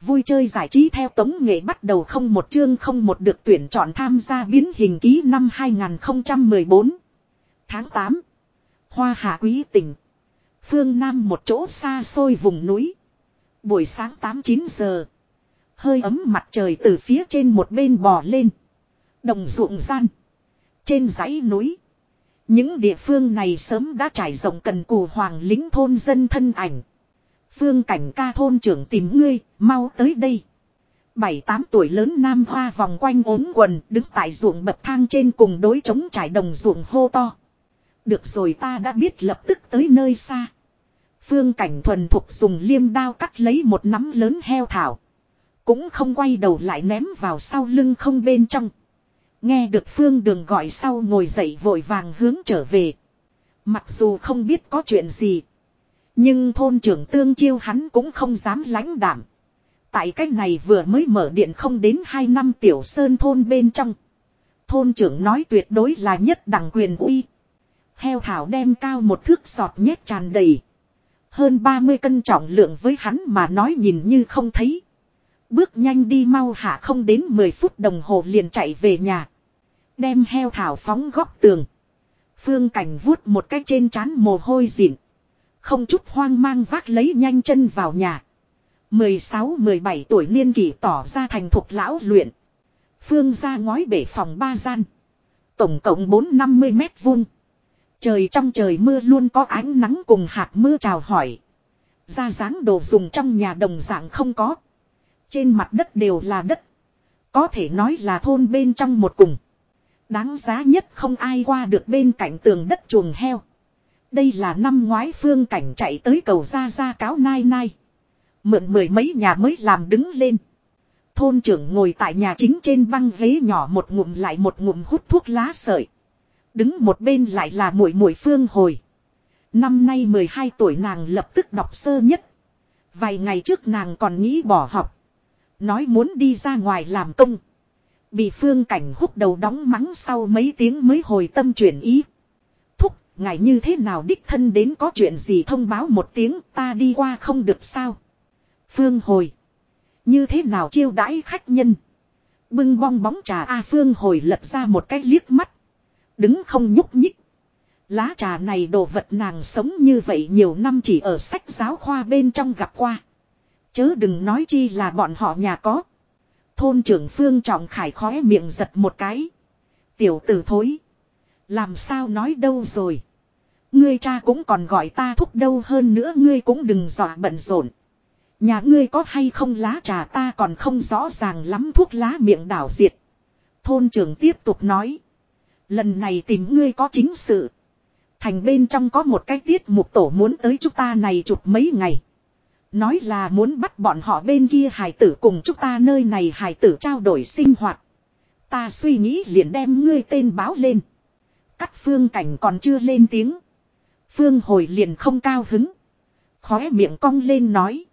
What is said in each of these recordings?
Vui chơi giải trí theo tống nghệ bắt đầu không một chương không một được tuyển chọn tham gia biến hình ký năm 2014. Tháng 8. Hoa hạ quý tỉnh. Phương Nam một chỗ xa xôi vùng núi. Buổi sáng 8-9 giờ. Hơi ấm mặt trời từ phía trên một bên bò lên. Đồng ruộng gian. Trên dãy núi. Những địa phương này sớm đã trải rộng cần cù hoàng lính thôn dân thân ảnh. Phương cảnh ca thôn trưởng tìm ngươi, mau tới đây. Bảy tám tuổi lớn nam hoa vòng quanh ốm quần đứng tại ruộng bậc thang trên cùng đối chống trải đồng ruộng hô to. Được rồi ta đã biết lập tức tới nơi xa. Phương cảnh thuần thục dùng liêm đao cắt lấy một nắm lớn heo thảo. Cũng không quay đầu lại ném vào sau lưng không bên trong. Nghe được phương đường gọi sau ngồi dậy vội vàng hướng trở về. Mặc dù không biết có chuyện gì. Nhưng thôn trưởng tương chiêu hắn cũng không dám lãnh đảm. Tại cách này vừa mới mở điện không đến 2 năm tiểu sơn thôn bên trong. Thôn trưởng nói tuyệt đối là nhất đẳng quyền uy. Heo thảo đem cao một thước sọt nhét tràn đầy. Hơn 30 cân trọng lượng với hắn mà nói nhìn như không thấy. Bước nhanh đi mau hạ không đến 10 phút đồng hồ liền chạy về nhà. Đem heo thảo phóng góc tường. Phương cảnh vuốt một cách trên trán mồ hôi dịn. Không chút hoang mang vác lấy nhanh chân vào nhà. 16-17 tuổi niên kỷ tỏ ra thành thục lão luyện. Phương ra ngói bể phòng ba gian. Tổng cộng 450 mét vuông. Trời trong trời mưa luôn có ánh nắng cùng hạt mưa chào hỏi. Ra dáng đồ dùng trong nhà đồng dạng không có. Trên mặt đất đều là đất. Có thể nói là thôn bên trong một cùng. Đáng giá nhất không ai qua được bên cạnh tường đất chuồng heo. Đây là năm ngoái phương cảnh chạy tới cầu ra ra cáo nai nai. Mượn mười mấy nhà mới làm đứng lên. Thôn trưởng ngồi tại nhà chính trên băng ghế nhỏ một ngụm lại một ngụm hút thuốc lá sợi. Đứng một bên lại là muội muội phương hồi. Năm nay 12 tuổi nàng lập tức đọc sơ nhất. Vài ngày trước nàng còn nghĩ bỏ học. Nói muốn đi ra ngoài làm công. Bị phương cảnh hút đầu đóng mắng sau mấy tiếng mới hồi tâm chuyển ý. Ngài như thế nào đích thân đến có chuyện gì thông báo một tiếng, ta đi qua không được sao. Phương hồi. Như thế nào chiêu đãi khách nhân. Bưng bong bóng trà A Phương hồi lật ra một cái liếc mắt. Đứng không nhúc nhích. Lá trà này đồ vật nàng sống như vậy nhiều năm chỉ ở sách giáo khoa bên trong gặp qua. Chớ đừng nói chi là bọn họ nhà có. Thôn trưởng Phương Trọng Khải khóe miệng giật một cái. Tiểu tử thối. Làm sao nói đâu rồi. Ngươi cha cũng còn gọi ta thúc đâu hơn nữa ngươi cũng đừng dọa bận rộn. Nhà ngươi có hay không lá trà ta còn không rõ ràng lắm thuốc lá miệng đảo diệt. Thôn trưởng tiếp tục nói. Lần này tìm ngươi có chính sự. Thành bên trong có một cái tiết mục tổ muốn tới chúng ta này chụp mấy ngày. Nói là muốn bắt bọn họ bên kia hài tử cùng chúng ta nơi này hài tử trao đổi sinh hoạt. Ta suy nghĩ liền đem ngươi tên báo lên. Cắt phương cảnh còn chưa lên tiếng. Phương hồi liền không cao hứng. Khóe miệng cong lên nói.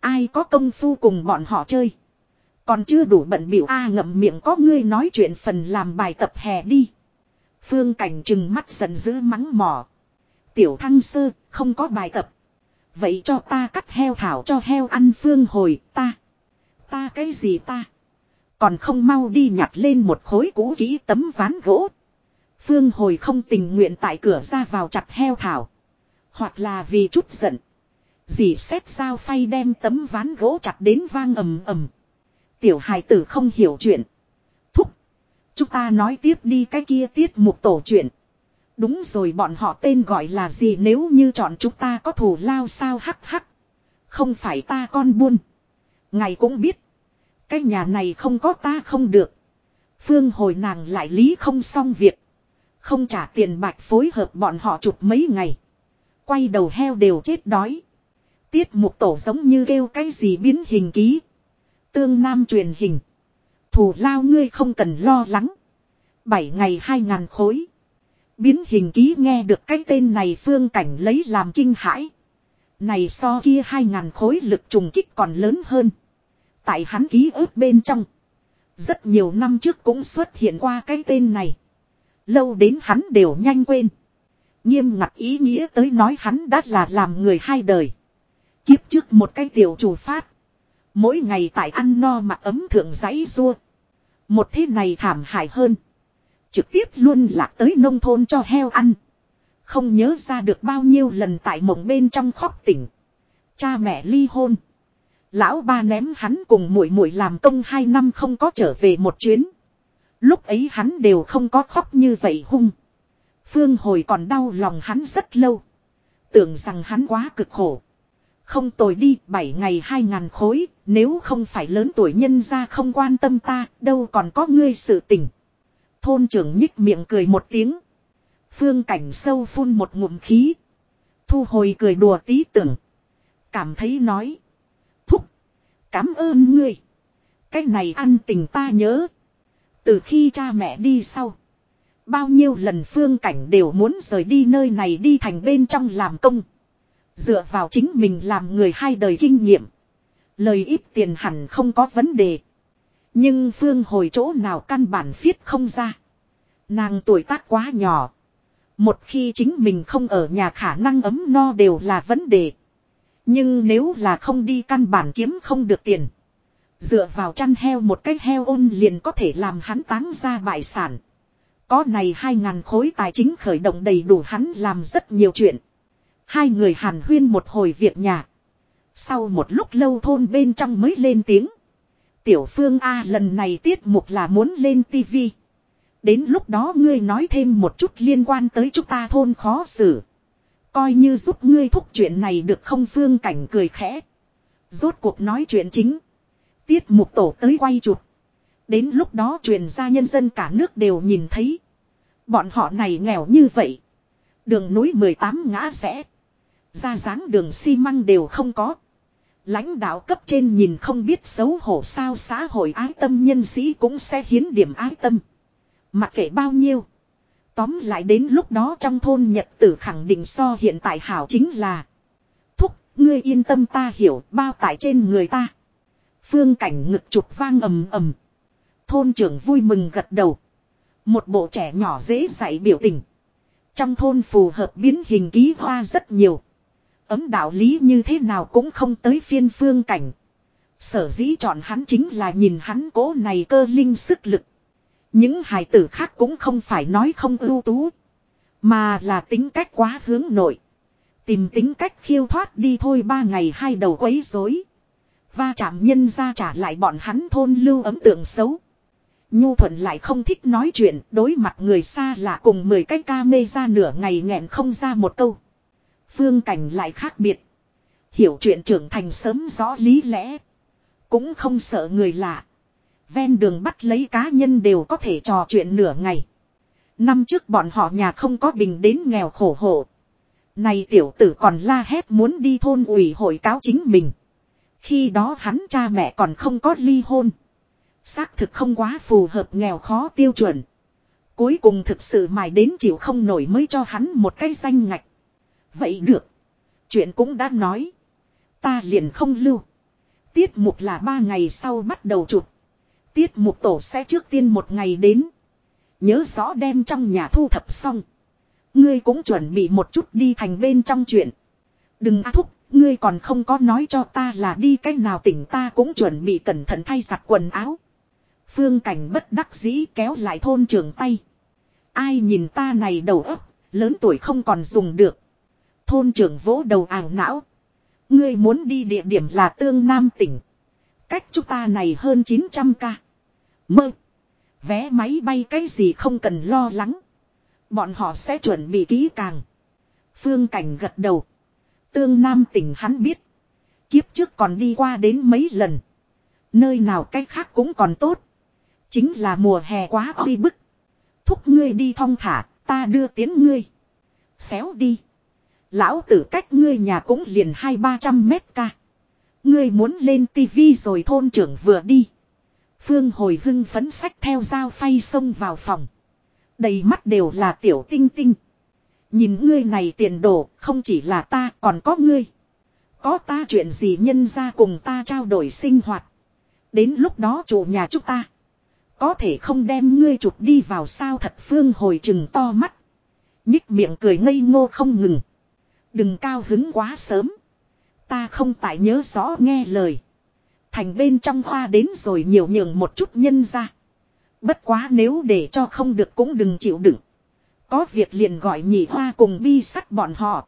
Ai có công phu cùng bọn họ chơi. Còn chưa đủ bận biểu A ngậm miệng có ngươi nói chuyện phần làm bài tập hè đi. Phương cảnh chừng mắt giận dữ mắng mỏ. Tiểu thăng sơ, không có bài tập. Vậy cho ta cắt heo thảo cho heo ăn phương hồi, ta. Ta cái gì ta? Còn không mau đi nhặt lên một khối cũ kỹ tấm ván gỗ. Phương hồi không tình nguyện tại cửa ra vào chặt heo thảo. Hoặc là vì chút giận. Dì xét sao phay đem tấm ván gỗ chặt đến vang ầm ầm. Tiểu hài tử không hiểu chuyện. Thúc. Chúng ta nói tiếp đi cái kia tiết mục tổ chuyện. Đúng rồi bọn họ tên gọi là gì nếu như chọn chúng ta có thủ lao sao hắc hắc. Không phải ta con buôn. Ngày cũng biết. Cái nhà này không có ta không được. Phương hồi nàng lại lý không xong việc. Không trả tiền bạch phối hợp bọn họ chụp mấy ngày. Quay đầu heo đều chết đói. Tiết mục tổ giống như kêu cái gì biến hình ký. Tương Nam truyền hình. Thủ lao ngươi không cần lo lắng. Bảy ngày hai ngàn khối. Biến hình ký nghe được cái tên này phương cảnh lấy làm kinh hãi. Này so kia hai ngàn khối lực trùng kích còn lớn hơn. Tại hắn ký ức bên trong. Rất nhiều năm trước cũng xuất hiện qua cái tên này. Lâu đến hắn đều nhanh quên. Nghiêm ngặt ý nghĩa tới nói hắn đã là làm người hai đời. Kiếp trước một cái tiểu chủ phát. Mỗi ngày tại ăn no mặc ấm thượng giấy rua. Một thế này thảm hại hơn. Trực tiếp luôn lạc tới nông thôn cho heo ăn. Không nhớ ra được bao nhiêu lần tại mộng bên trong khóc tỉnh. Cha mẹ ly hôn. Lão ba ném hắn cùng muội muội làm công hai năm không có trở về một chuyến. Lúc ấy hắn đều không có khóc như vậy hung. Phương hồi còn đau lòng hắn rất lâu. Tưởng rằng hắn quá cực khổ. Không tồi đi, bảy ngày hai ngàn khối, nếu không phải lớn tuổi nhân ra không quan tâm ta, đâu còn có ngươi sự tình. Thôn trưởng nhích miệng cười một tiếng. Phương cảnh sâu phun một ngụm khí. Thu hồi cười đùa tí tưởng. Cảm thấy nói. Thúc. Cảm ơn ngươi. Cái này ăn tình ta nhớ. Từ khi cha mẹ đi sau. Bao nhiêu lần phương cảnh đều muốn rời đi nơi này đi thành bên trong làm công. Dựa vào chính mình làm người hai đời kinh nghiệm. Lời ít tiền hẳn không có vấn đề. Nhưng phương hồi chỗ nào căn bản viết không ra. Nàng tuổi tác quá nhỏ. Một khi chính mình không ở nhà khả năng ấm no đều là vấn đề. Nhưng nếu là không đi căn bản kiếm không được tiền. Dựa vào chăn heo một cái heo ôn liền có thể làm hắn táng ra bại sản. Có này hai ngàn khối tài chính khởi động đầy đủ hắn làm rất nhiều chuyện. Hai người hàn huyên một hồi việc nhà. Sau một lúc lâu thôn bên trong mới lên tiếng. Tiểu phương A, lần này tiết mục là muốn lên tivi. Đến lúc đó ngươi nói thêm một chút liên quan tới chúng ta thôn khó xử. Coi như giúp ngươi thúc chuyện này được không phương cảnh cười khẽ. Rốt cuộc nói chuyện chính. Tiết mục tổ tới quay chụp. Đến lúc đó truyền ra nhân dân cả nước đều nhìn thấy. Bọn họ này nghèo như vậy. Đường núi 18 ngã rẽ. Ra dáng đường xi măng đều không có. Lãnh đạo cấp trên nhìn không biết xấu hổ sao xã hội ái tâm nhân sĩ cũng sẽ hiến điểm ái tâm. Mặc kệ bao nhiêu. Tóm lại đến lúc đó trong thôn Nhật tử khẳng định so hiện tại hảo chính là. Thúc, ngươi yên tâm ta hiểu bao tải trên người ta. Phương cảnh ngực chụp vang ầm ầm. Thôn trưởng vui mừng gật đầu. Một bộ trẻ nhỏ dễ dạy biểu tình. Trong thôn phù hợp biến hình ký hoa rất nhiều. Ấm đạo lý như thế nào cũng không tới phiên phương cảnh. Sở dĩ chọn hắn chính là nhìn hắn cố này cơ linh sức lực. Những hài tử khác cũng không phải nói không ưu tú. Mà là tính cách quá hướng nội. Tìm tính cách khiêu thoát đi thôi ba ngày hai đầu quấy rối. Va chạm nhân ra trả lại bọn hắn thôn lưu ấm tượng xấu. Nhu thuận lại không thích nói chuyện, đối mặt người xa lạ cùng 10 cái ca mê ra nửa ngày nghẹn không ra một câu. Phương cảnh lại khác biệt. Hiểu chuyện trưởng thành sớm rõ lý lẽ. Cũng không sợ người lạ. Ven đường bắt lấy cá nhân đều có thể trò chuyện nửa ngày. Năm trước bọn họ nhà không có bình đến nghèo khổ hộ. Này tiểu tử còn la hét muốn đi thôn ủy hội cáo chính mình. Khi đó hắn cha mẹ còn không có ly hôn. Xác thực không quá phù hợp nghèo khó tiêu chuẩn. Cuối cùng thực sự mài đến chịu không nổi mới cho hắn một cái danh ngạch. Vậy được. Chuyện cũng đã nói. Ta liền không lưu. Tiết mục là ba ngày sau bắt đầu chụp. Tiết mục tổ sẽ trước tiên một ngày đến. Nhớ rõ đem trong nhà thu thập xong. Ngươi cũng chuẩn bị một chút đi thành bên trong chuyện. Đừng á thúc, ngươi còn không có nói cho ta là đi cách nào tỉnh ta cũng chuẩn bị cẩn thận thay giặt quần áo. Phương cảnh bất đắc dĩ kéo lại thôn trưởng tay. Ai nhìn ta này đầu ấp, lớn tuổi không còn dùng được. Thôn trưởng vỗ đầu ảo não. Ngươi muốn đi địa điểm là tương nam tỉnh. Cách chúng ta này hơn 900 ca. Mơ. Vé máy bay cái gì không cần lo lắng. Bọn họ sẽ chuẩn bị kỹ càng. Phương Cảnh gật đầu. Tương Nam tỉnh hắn biết. Kiếp trước còn đi qua đến mấy lần. Nơi nào cách khác cũng còn tốt. Chính là mùa hè quá oi bức. Thúc ngươi đi thong thả, ta đưa tiến ngươi. Xéo đi. Lão tử cách ngươi nhà cũng liền hai ba trăm mét ca. Ngươi muốn lên tivi rồi thôn trưởng vừa đi. Phương hồi hưng phấn sách theo dao phay xông vào phòng. Đầy mắt đều là tiểu tinh tinh. Nhìn ngươi này tiền đồ, không chỉ là ta, còn có ngươi. Có ta chuyện gì nhân ra cùng ta trao đổi sinh hoạt. Đến lúc đó chủ nhà chúng ta. Có thể không đem ngươi chụp đi vào sao thật phương hồi trừng to mắt. Nhích miệng cười ngây ngô không ngừng. Đừng cao hứng quá sớm. Ta không tại nhớ rõ nghe lời. Thành bên trong hoa đến rồi nhiều nhường một chút nhân ra. Bất quá nếu để cho không được cũng đừng chịu đựng. Có việc liền gọi nhị hoa cùng bi sắt bọn họ.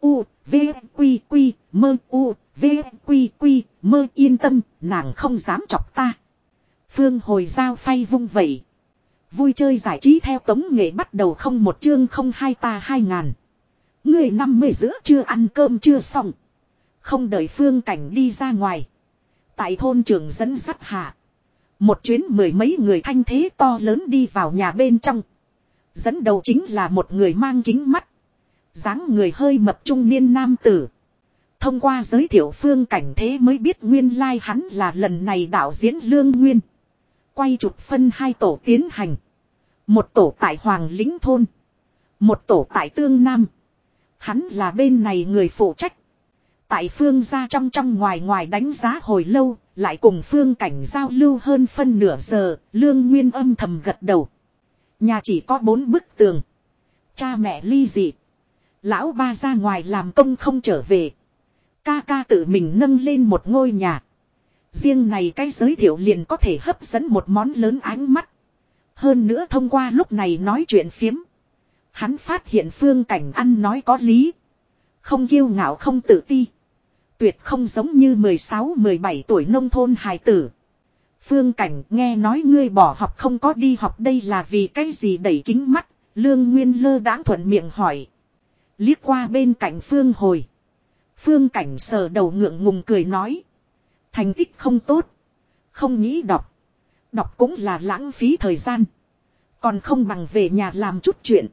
U, V, Quy, Quy, mơ, U, V, Quy, Quy, mơ yên tâm, nàng không dám chọc ta. Phương hồi giao phay vung vẩy. Vui chơi giải trí theo tống nghệ bắt đầu không một chương không hai ta hai ngàn. Người năm mươi giữa chưa ăn cơm chưa xong. Không đợi phương cảnh đi ra ngoài. Tại thôn trường dẫn sắt hạ. Một chuyến mười mấy người thanh thế to lớn đi vào nhà bên trong. Dẫn đầu chính là một người mang kính mắt. dáng người hơi mập trung niên nam tử. Thông qua giới thiệu phương cảnh thế mới biết nguyên lai like hắn là lần này đạo diễn Lương Nguyên. Quay chụp phân hai tổ tiến hành. Một tổ tại Hoàng lĩnh Thôn. Một tổ tại Tương Nam. Hắn là bên này người phụ trách. Tại phương ra trong trong ngoài ngoài đánh giá hồi lâu, lại cùng phương cảnh giao lưu hơn phân nửa giờ, lương nguyên âm thầm gật đầu. Nhà chỉ có bốn bức tường. Cha mẹ ly dị. Lão ba ra ngoài làm công không trở về. Ca ca tự mình nâng lên một ngôi nhà. Riêng này cái giới thiệu liền có thể hấp dẫn một món lớn ánh mắt. Hơn nữa thông qua lúc này nói chuyện phiếm. Hắn phát hiện phương cảnh ăn nói có lý. Không kiêu ngạo không tự ti. Tuyệt không giống như 16-17 tuổi nông thôn hài tử. Phương cảnh nghe nói ngươi bỏ học không có đi học đây là vì cái gì đẩy kính mắt. Lương Nguyên lơ đãng thuận miệng hỏi. Liếc qua bên cạnh Phương hồi. Phương cảnh sờ đầu ngượng ngùng cười nói. Thành tích không tốt. Không nghĩ đọc. Đọc cũng là lãng phí thời gian. Còn không bằng về nhà làm chút chuyện.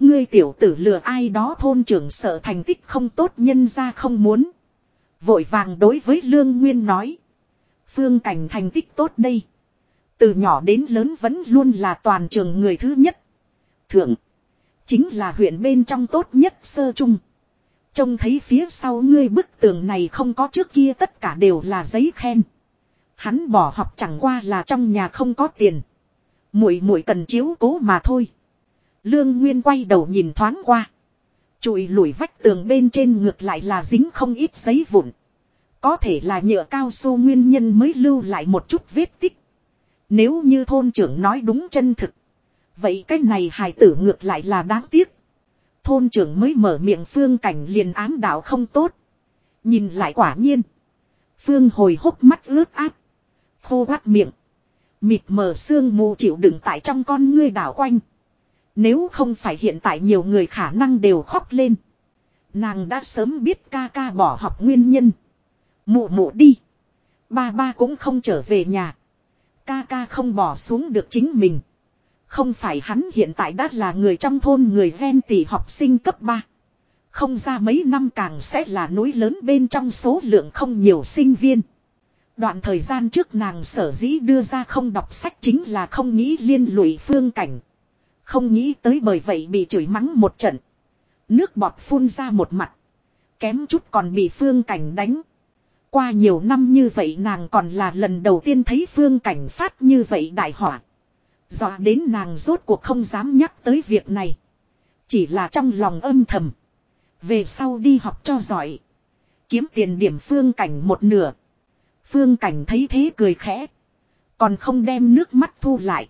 Ngươi tiểu tử lừa ai đó thôn trưởng sợ thành tích không tốt nhân ra không muốn. Vội vàng đối với Lương Nguyên nói. Phương cảnh thành tích tốt đây. Từ nhỏ đến lớn vẫn luôn là toàn trường người thứ nhất. Thượng. Chính là huyện bên trong tốt nhất sơ trung. Trông thấy phía sau ngươi bức tường này không có trước kia tất cả đều là giấy khen. Hắn bỏ học chẳng qua là trong nhà không có tiền. Muội muội cần chiếu cố mà thôi. Lương Nguyên quay đầu nhìn thoáng qua. Chùi lùi vách tường bên trên ngược lại là dính không ít giấy vụn. Có thể là nhựa cao su nguyên nhân mới lưu lại một chút vết tích. Nếu như thôn trưởng nói đúng chân thực. Vậy cái này hài tử ngược lại là đáng tiếc. Thôn trưởng mới mở miệng phương cảnh liền ám đạo không tốt. Nhìn lại quả nhiên. Phương hồi hốc mắt ướt át. Khô quát miệng. Mịt mờ sương mù chịu đựng tại trong con ngươi đảo quanh. Nếu không phải hiện tại nhiều người khả năng đều khóc lên. Nàng đã sớm biết ca ca bỏ học nguyên nhân. Mụ mụ đi. Ba ba cũng không trở về nhà. Ca ca không bỏ xuống được chính mình. Không phải hắn hiện tại đã là người trong thôn người ven tỷ học sinh cấp 3. Không ra mấy năm càng sẽ là núi lớn bên trong số lượng không nhiều sinh viên. Đoạn thời gian trước nàng sở dĩ đưa ra không đọc sách chính là không nghĩ liên lụy phương cảnh. Không nghĩ tới bởi vậy bị chửi mắng một trận. Nước bọt phun ra một mặt. Kém chút còn bị phương cảnh đánh. Qua nhiều năm như vậy nàng còn là lần đầu tiên thấy phương cảnh phát như vậy đại họa. Dọa đến nàng rốt cuộc không dám nhắc tới việc này. Chỉ là trong lòng âm thầm. Về sau đi học cho giỏi. Kiếm tiền điểm phương cảnh một nửa. Phương cảnh thấy thế cười khẽ. Còn không đem nước mắt thu lại.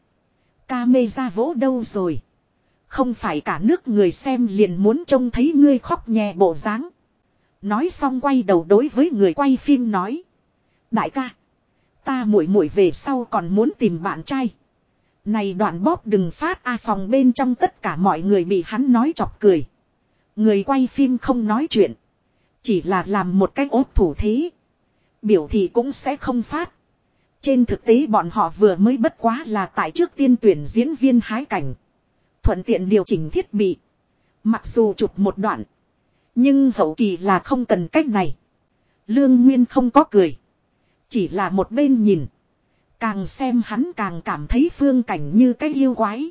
Ca mê ra vỗ đâu rồi. Không phải cả nước người xem liền muốn trông thấy ngươi khóc nhẹ bộ dáng. Nói xong quay đầu đối với người quay phim nói. Đại ca. Ta muội muội về sau còn muốn tìm bạn trai. Này đoạn bóp đừng phát a phòng bên trong tất cả mọi người bị hắn nói chọc cười. Người quay phim không nói chuyện. Chỉ là làm một cách ốp thủ thế. Biểu thì cũng sẽ không phát. Trên thực tế bọn họ vừa mới bất quá là tại trước tiên tuyển diễn viên hái cảnh. Thuận tiện điều chỉnh thiết bị. Mặc dù chụp một đoạn. Nhưng hậu kỳ là không cần cách này. Lương Nguyên không có cười. Chỉ là một bên nhìn. Càng xem hắn càng cảm thấy phương cảnh như cái yêu quái.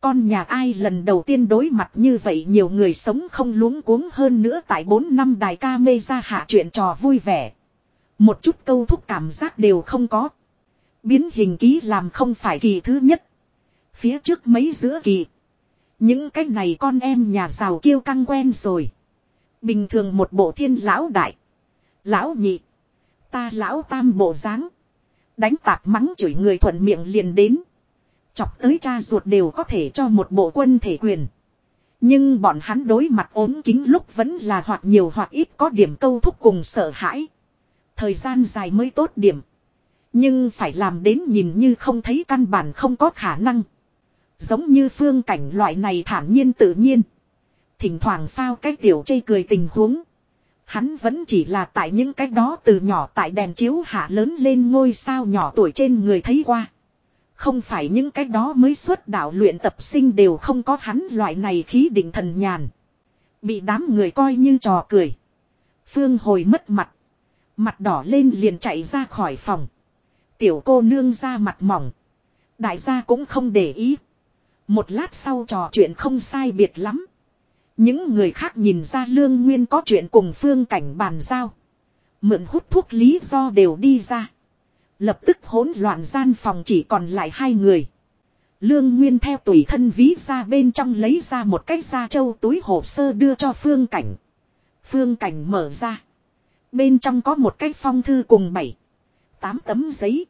Con nhà ai lần đầu tiên đối mặt như vậy nhiều người sống không luống cuống hơn nữa tại 4 năm đài ca mê ra hạ chuyện trò vui vẻ. Một chút câu thúc cảm giác đều không có. Biến hình ký làm không phải kỳ thứ nhất. Phía trước mấy giữa kỳ. Những cái này con em nhà giàu kêu căng quen rồi. Bình thường một bộ thiên lão đại. Lão nhị. ta lão tam bộ dáng Đánh tạp mắng chửi người thuận miệng liền đến. Chọc tới cha ruột đều có thể cho một bộ quân thể quyền. Nhưng bọn hắn đối mặt ốm kính lúc vẫn là hoặc nhiều hoặc ít có điểm câu thúc cùng sợ hãi. Thời gian dài mới tốt điểm. Nhưng phải làm đến nhìn như không thấy căn bản không có khả năng. Giống như phương cảnh loại này thản nhiên tự nhiên. Thỉnh thoảng phao cái tiểu chây cười tình huống. Hắn vẫn chỉ là tại những cái đó từ nhỏ tại đèn chiếu hạ lớn lên ngôi sao nhỏ tuổi trên người thấy qua. Không phải những cái đó mới xuất đạo luyện tập sinh đều không có hắn loại này khí định thần nhàn. Bị đám người coi như trò cười. Phương hồi mất mặt. Mặt đỏ lên liền chạy ra khỏi phòng. Tiểu cô nương ra mặt mỏng. Đại gia cũng không để ý. Một lát sau trò chuyện không sai biệt lắm. Những người khác nhìn ra lương nguyên có chuyện cùng phương cảnh bàn giao. Mượn hút thuốc lý do đều đi ra. Lập tức hỗn loạn gian phòng chỉ còn lại hai người. Lương Nguyên theo tùy thân ví ra bên trong lấy ra một cái da châu túi hồ sơ đưa cho Phương Cảnh. Phương Cảnh mở ra. Bên trong có một cái phong thư cùng bảy, tám tấm giấy.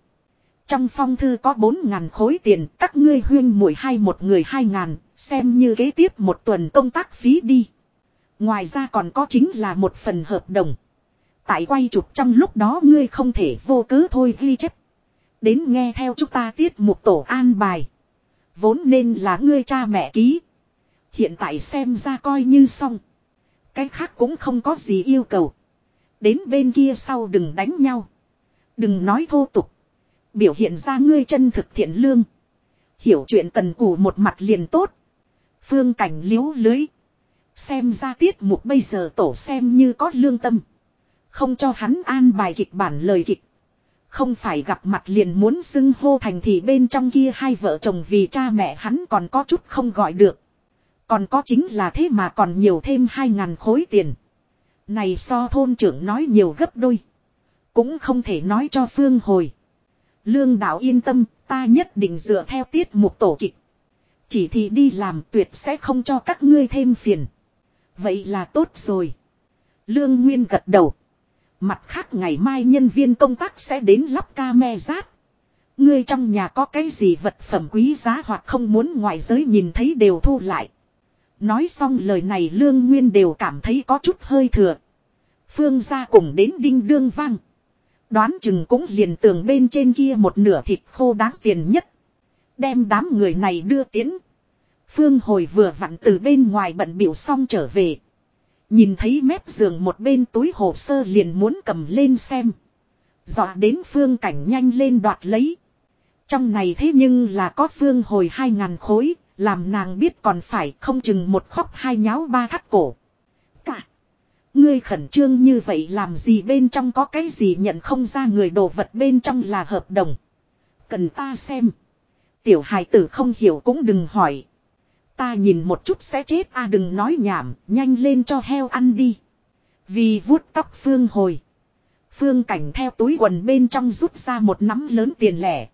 Trong phong thư có bốn ngàn khối tiền, các ngươi huyên mỗi hai một người hai ngàn, xem như kế tiếp một tuần công tác phí đi. Ngoài ra còn có chính là một phần hợp đồng. Tại quay chụp trong lúc đó ngươi không thể vô cớ thôi ghi chép. Đến nghe theo chúng ta tiết mục tổ an bài. Vốn nên là ngươi cha mẹ ký. Hiện tại xem ra coi như xong. Cái khác cũng không có gì yêu cầu. Đến bên kia sau đừng đánh nhau. Đừng nói thô tục. Biểu hiện ra ngươi chân thực thiện lương. Hiểu chuyện cần cù một mặt liền tốt. Phương cảnh liếu lưới. Xem ra tiết mục bây giờ tổ xem như có lương tâm. Không cho hắn an bài kịch bản lời kịch. Không phải gặp mặt liền muốn xưng hô thành thì bên trong kia hai vợ chồng vì cha mẹ hắn còn có chút không gọi được. Còn có chính là thế mà còn nhiều thêm hai ngàn khối tiền. Này so thôn trưởng nói nhiều gấp đôi. Cũng không thể nói cho Phương hồi. Lương đạo yên tâm, ta nhất định dựa theo tiết mục tổ kịch. Chỉ thị đi làm tuyệt sẽ không cho các ngươi thêm phiền. Vậy là tốt rồi. Lương Nguyên gật đầu. Mặt khác ngày mai nhân viên công tác sẽ đến lắp ca me rát. Ngươi trong nhà có cái gì vật phẩm quý giá hoặc không muốn ngoại giới nhìn thấy đều thu lại. Nói xong lời này Lương Nguyên đều cảm thấy có chút hơi thừa. Phương ra cùng đến đinh đương vang. Đoán chừng cũng liền tường bên trên kia một nửa thịt khô đáng tiền nhất. Đem đám người này đưa tiến. Phương hồi vừa vặn từ bên ngoài bận biểu xong trở về. Nhìn thấy mép giường một bên túi hồ sơ liền muốn cầm lên xem. Dọa đến phương cảnh nhanh lên đoạt lấy. Trong này thế nhưng là có phương hồi hai ngàn khối, làm nàng biết còn phải không chừng một khóc hai nháo ba thắt cổ. Ngươi khẩn trương như vậy làm gì bên trong có cái gì nhận không ra người đồ vật bên trong là hợp đồng. Cần ta xem. Tiểu hài tử không hiểu cũng đừng hỏi. Ta nhìn một chút sẽ chết a đừng nói nhảm, nhanh lên cho heo ăn đi. Vì vuốt tóc Phương hồi. Phương cảnh theo túi quần bên trong rút ra một nắm lớn tiền lẻ.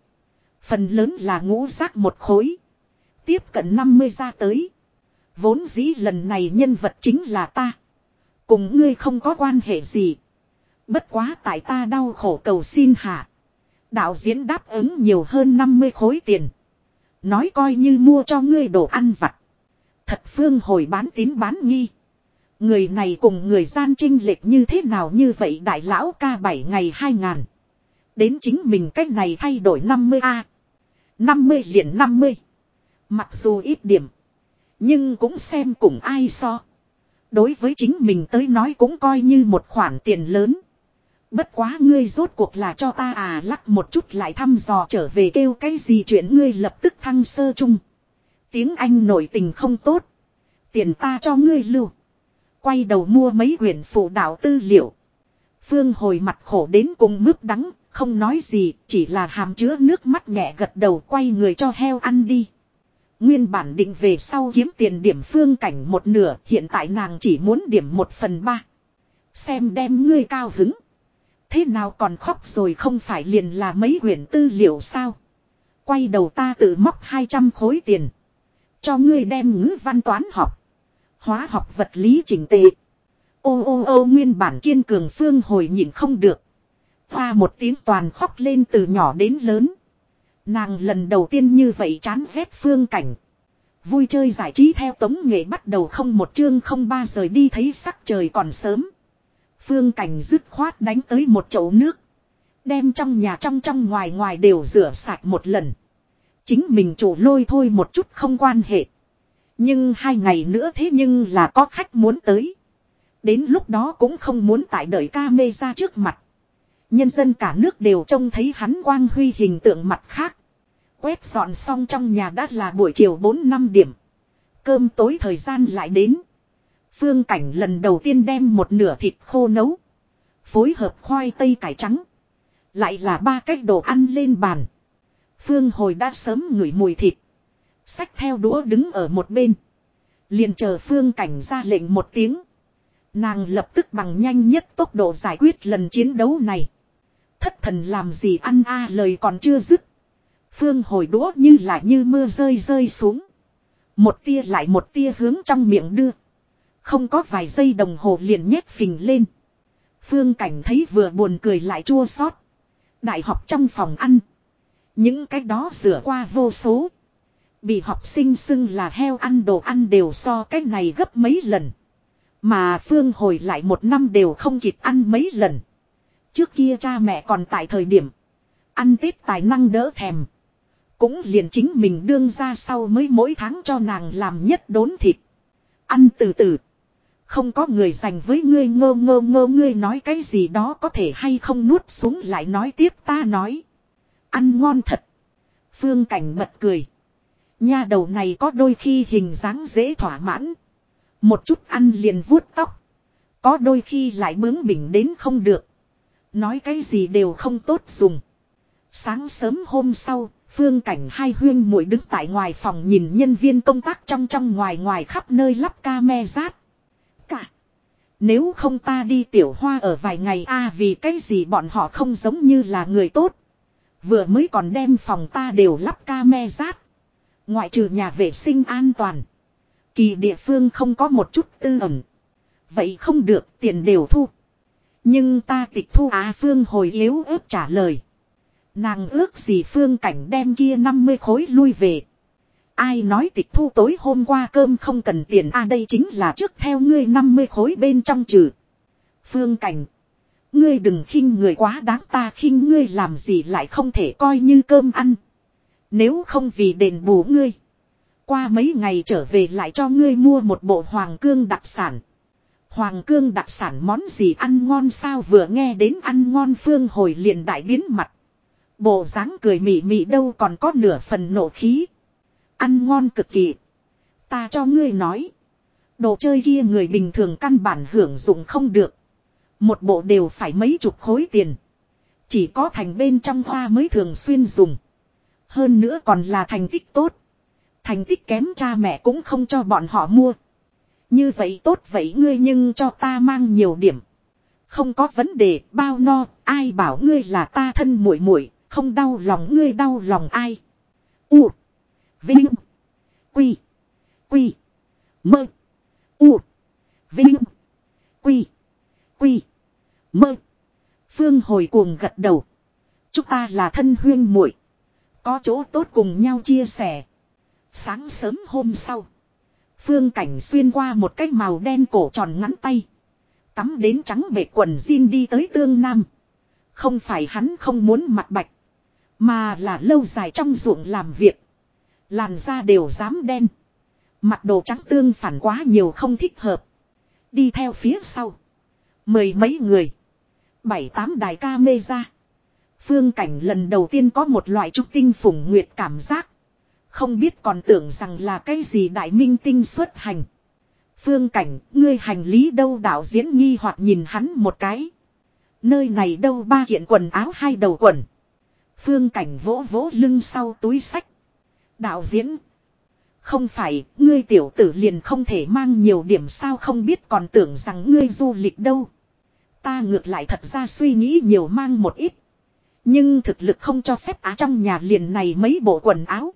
Phần lớn là ngũ rác một khối. Tiếp cận 50 ra tới. Vốn dĩ lần này nhân vật chính là ta. Cùng ngươi không có quan hệ gì. Bất quá tại ta đau khổ cầu xin hạ. Đạo diễn đáp ứng nhiều hơn 50 khối tiền. Nói coi như mua cho ngươi đồ ăn vặt. Thật phương hồi bán tín bán nghi. Người này cùng người gian trinh lệch như thế nào như vậy đại lão ca 7 ngày 2 ngàn. Đến chính mình cách này thay đổi 50A. 50 liền 50. Mặc dù ít điểm. Nhưng cũng xem cùng ai so. Đối với chính mình tới nói cũng coi như một khoản tiền lớn. Bất quá ngươi rốt cuộc là cho ta à lắc một chút lại thăm dò trở về kêu cái gì chuyện ngươi lập tức thăng sơ chung. Tiếng Anh nổi tình không tốt. Tiền ta cho ngươi lưu. Quay đầu mua mấy quyển phụ đạo tư liệu. Phương hồi mặt khổ đến cùng mướp đắng, không nói gì, chỉ là hàm chứa nước mắt nhẹ gật đầu quay người cho heo ăn đi. Nguyên bản định về sau kiếm tiền điểm phương cảnh một nửa, hiện tại nàng chỉ muốn điểm một phần ba. Xem đem ngươi cao hứng. Thế nào còn khóc rồi không phải liền là mấy quyển tư liệu sao? Quay đầu ta tự móc 200 khối tiền. Cho ngươi đem ngữ văn toán học. Hóa học vật lý chỉnh tề. Ô ô ô nguyên bản kiên cường phương hồi nhìn không được. Hoa một tiếng toàn khóc lên từ nhỏ đến lớn. Nàng lần đầu tiên như vậy chán ghét phương cảnh. Vui chơi giải trí theo tống nghệ bắt đầu không một chương không ba rời đi thấy sắc trời còn sớm. Phương cảnh dứt khoát đánh tới một chậu nước. Đem trong nhà trong trong ngoài ngoài đều rửa sạch một lần. Chính mình chủ lôi thôi một chút không quan hệ. Nhưng hai ngày nữa thế nhưng là có khách muốn tới. Đến lúc đó cũng không muốn tại đợi ca mê ra trước mặt. Nhân dân cả nước đều trông thấy hắn quang huy hình tượng mặt khác. Quét dọn xong trong nhà đã là buổi chiều 4 năm điểm. Cơm tối thời gian lại đến. Phương Cảnh lần đầu tiên đem một nửa thịt khô nấu. Phối hợp khoai tây cải trắng. Lại là ba cách đồ ăn lên bàn. Phương hồi đã sớm ngửi mùi thịt. Xách theo đũa đứng ở một bên. Liền chờ Phương Cảnh ra lệnh một tiếng. Nàng lập tức bằng nhanh nhất tốc độ giải quyết lần chiến đấu này. Thất thần làm gì ăn a lời còn chưa dứt. Phương hồi đũa như là như mưa rơi rơi xuống. Một tia lại một tia hướng trong miệng đưa. Không có vài giây đồng hồ liền nhét phình lên. Phương cảnh thấy vừa buồn cười lại chua xót. Đại học trong phòng ăn. Những cái đó rửa qua vô số. Bị học sinh xưng là heo ăn đồ ăn đều so cái này gấp mấy lần. Mà Phương hồi lại một năm đều không kịp ăn mấy lần. Trước kia cha mẹ còn tại thời điểm. Ăn tết tài năng đỡ thèm. Cũng liền chính mình đương ra sau mới mỗi tháng cho nàng làm nhất đốn thịt. Ăn từ từ. Không có người dành với ngươi ngô ngô ngô ngươi nói cái gì đó có thể hay không nuốt xuống lại nói tiếp ta nói. Ăn ngon thật. Phương cảnh bật cười. Nha đầu này có đôi khi hình dáng dễ thỏa mãn. Một chút ăn liền vuốt tóc. Có đôi khi lại bướng bỉnh đến không được. Nói cái gì đều không tốt dùng. Sáng sớm hôm sau, phương cảnh hai huyên muội đứng tại ngoài phòng nhìn nhân viên công tác trong trong ngoài ngoài khắp nơi lắp ca me rát. Cả. Nếu không ta đi tiểu hoa ở vài ngày a vì cái gì bọn họ không giống như là người tốt. Vừa mới còn đem phòng ta đều lắp ca me rát. Ngoại trừ nhà vệ sinh an toàn. Kỳ địa phương không có một chút tư ẩn. Vậy không được tiền đều thu. Nhưng ta tịch thu Á Phương hồi yếu ớt trả lời. Nàng ước gì Phương cảnh đem kia 50 khối lui về. Ai nói tịch thu tối hôm qua cơm không cần tiền a à đây chính là trước theo ngươi 50 khối bên trong trừ. Phương cảnh. Ngươi đừng khinh người quá đáng, ta khinh ngươi làm gì lại không thể coi như cơm ăn. Nếu không vì đền bù ngươi. Qua mấy ngày trở về lại cho ngươi mua một bộ hoàng cương đặc sản. Hoàng cương đặc sản món gì ăn ngon sao vừa nghe đến ăn ngon phương hồi liền đại biến mặt. Bộ dáng cười mị mị đâu còn có nửa phần nộ khí. Ăn ngon cực kỳ. Ta cho ngươi nói. Đồ chơi kia người bình thường căn bản hưởng dụng không được. Một bộ đều phải mấy chục khối tiền. Chỉ có thành bên trong hoa mới thường xuyên dùng. Hơn nữa còn là thành tích tốt. Thành tích kém cha mẹ cũng không cho bọn họ mua. Như vậy tốt vậy ngươi nhưng cho ta mang nhiều điểm. Không có vấn đề, bao no, ai bảo ngươi là ta thân muội muội, không đau lòng ngươi đau lòng ai. U. Vinh. Quy. Quy. Mơ. U. Vinh. Quy. Quy. Mơ. Phương hồi cuồng gật đầu. Chúng ta là thân huyên muội Có chỗ tốt cùng nhau chia sẻ. Sáng sớm hôm sau. Phương cảnh xuyên qua một cái màu đen cổ tròn ngắn tay. Tắm đến trắng bệ quần jean đi tới tương nam. Không phải hắn không muốn mặt bạch. Mà là lâu dài trong ruộng làm việc. Làn da đều dám đen. Mặt đồ trắng tương phản quá nhiều không thích hợp. Đi theo phía sau. Mười mấy người. Bảy tám đài ca mê ra. Phương cảnh lần đầu tiên có một loại trúc tinh phủng nguyệt cảm giác. Không biết còn tưởng rằng là cái gì đại minh tinh xuất hành. Phương cảnh, ngươi hành lý đâu đạo diễn nghi hoặc nhìn hắn một cái. Nơi này đâu ba kiện quần áo hai đầu quần. Phương cảnh vỗ vỗ lưng sau túi sách. Đạo diễn. Không phải, ngươi tiểu tử liền không thể mang nhiều điểm sao không biết còn tưởng rằng ngươi du lịch đâu. Ta ngược lại thật ra suy nghĩ nhiều mang một ít. Nhưng thực lực không cho phép á trong nhà liền này mấy bộ quần áo.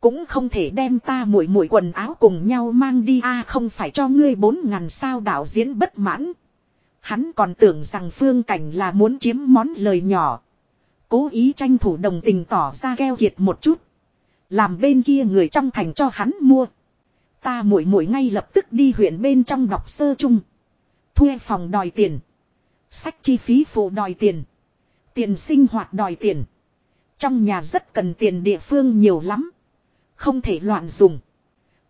Cũng không thể đem ta muội muội quần áo cùng nhau mang đi a, không phải cho ngươi bốn ngàn sao đạo diễn bất mãn. Hắn còn tưởng rằng phương cảnh là muốn chiếm món lời nhỏ. Cố ý tranh thủ đồng tình tỏ ra keo kiệt một chút. Làm bên kia người trong thành cho hắn mua. Ta muội muội ngay lập tức đi huyện bên trong đọc sơ chung. Thuê phòng đòi tiền. Sách chi phí phụ đòi tiền. Tiền sinh hoạt đòi tiền. Trong nhà rất cần tiền địa phương nhiều lắm. Không thể loạn dùng.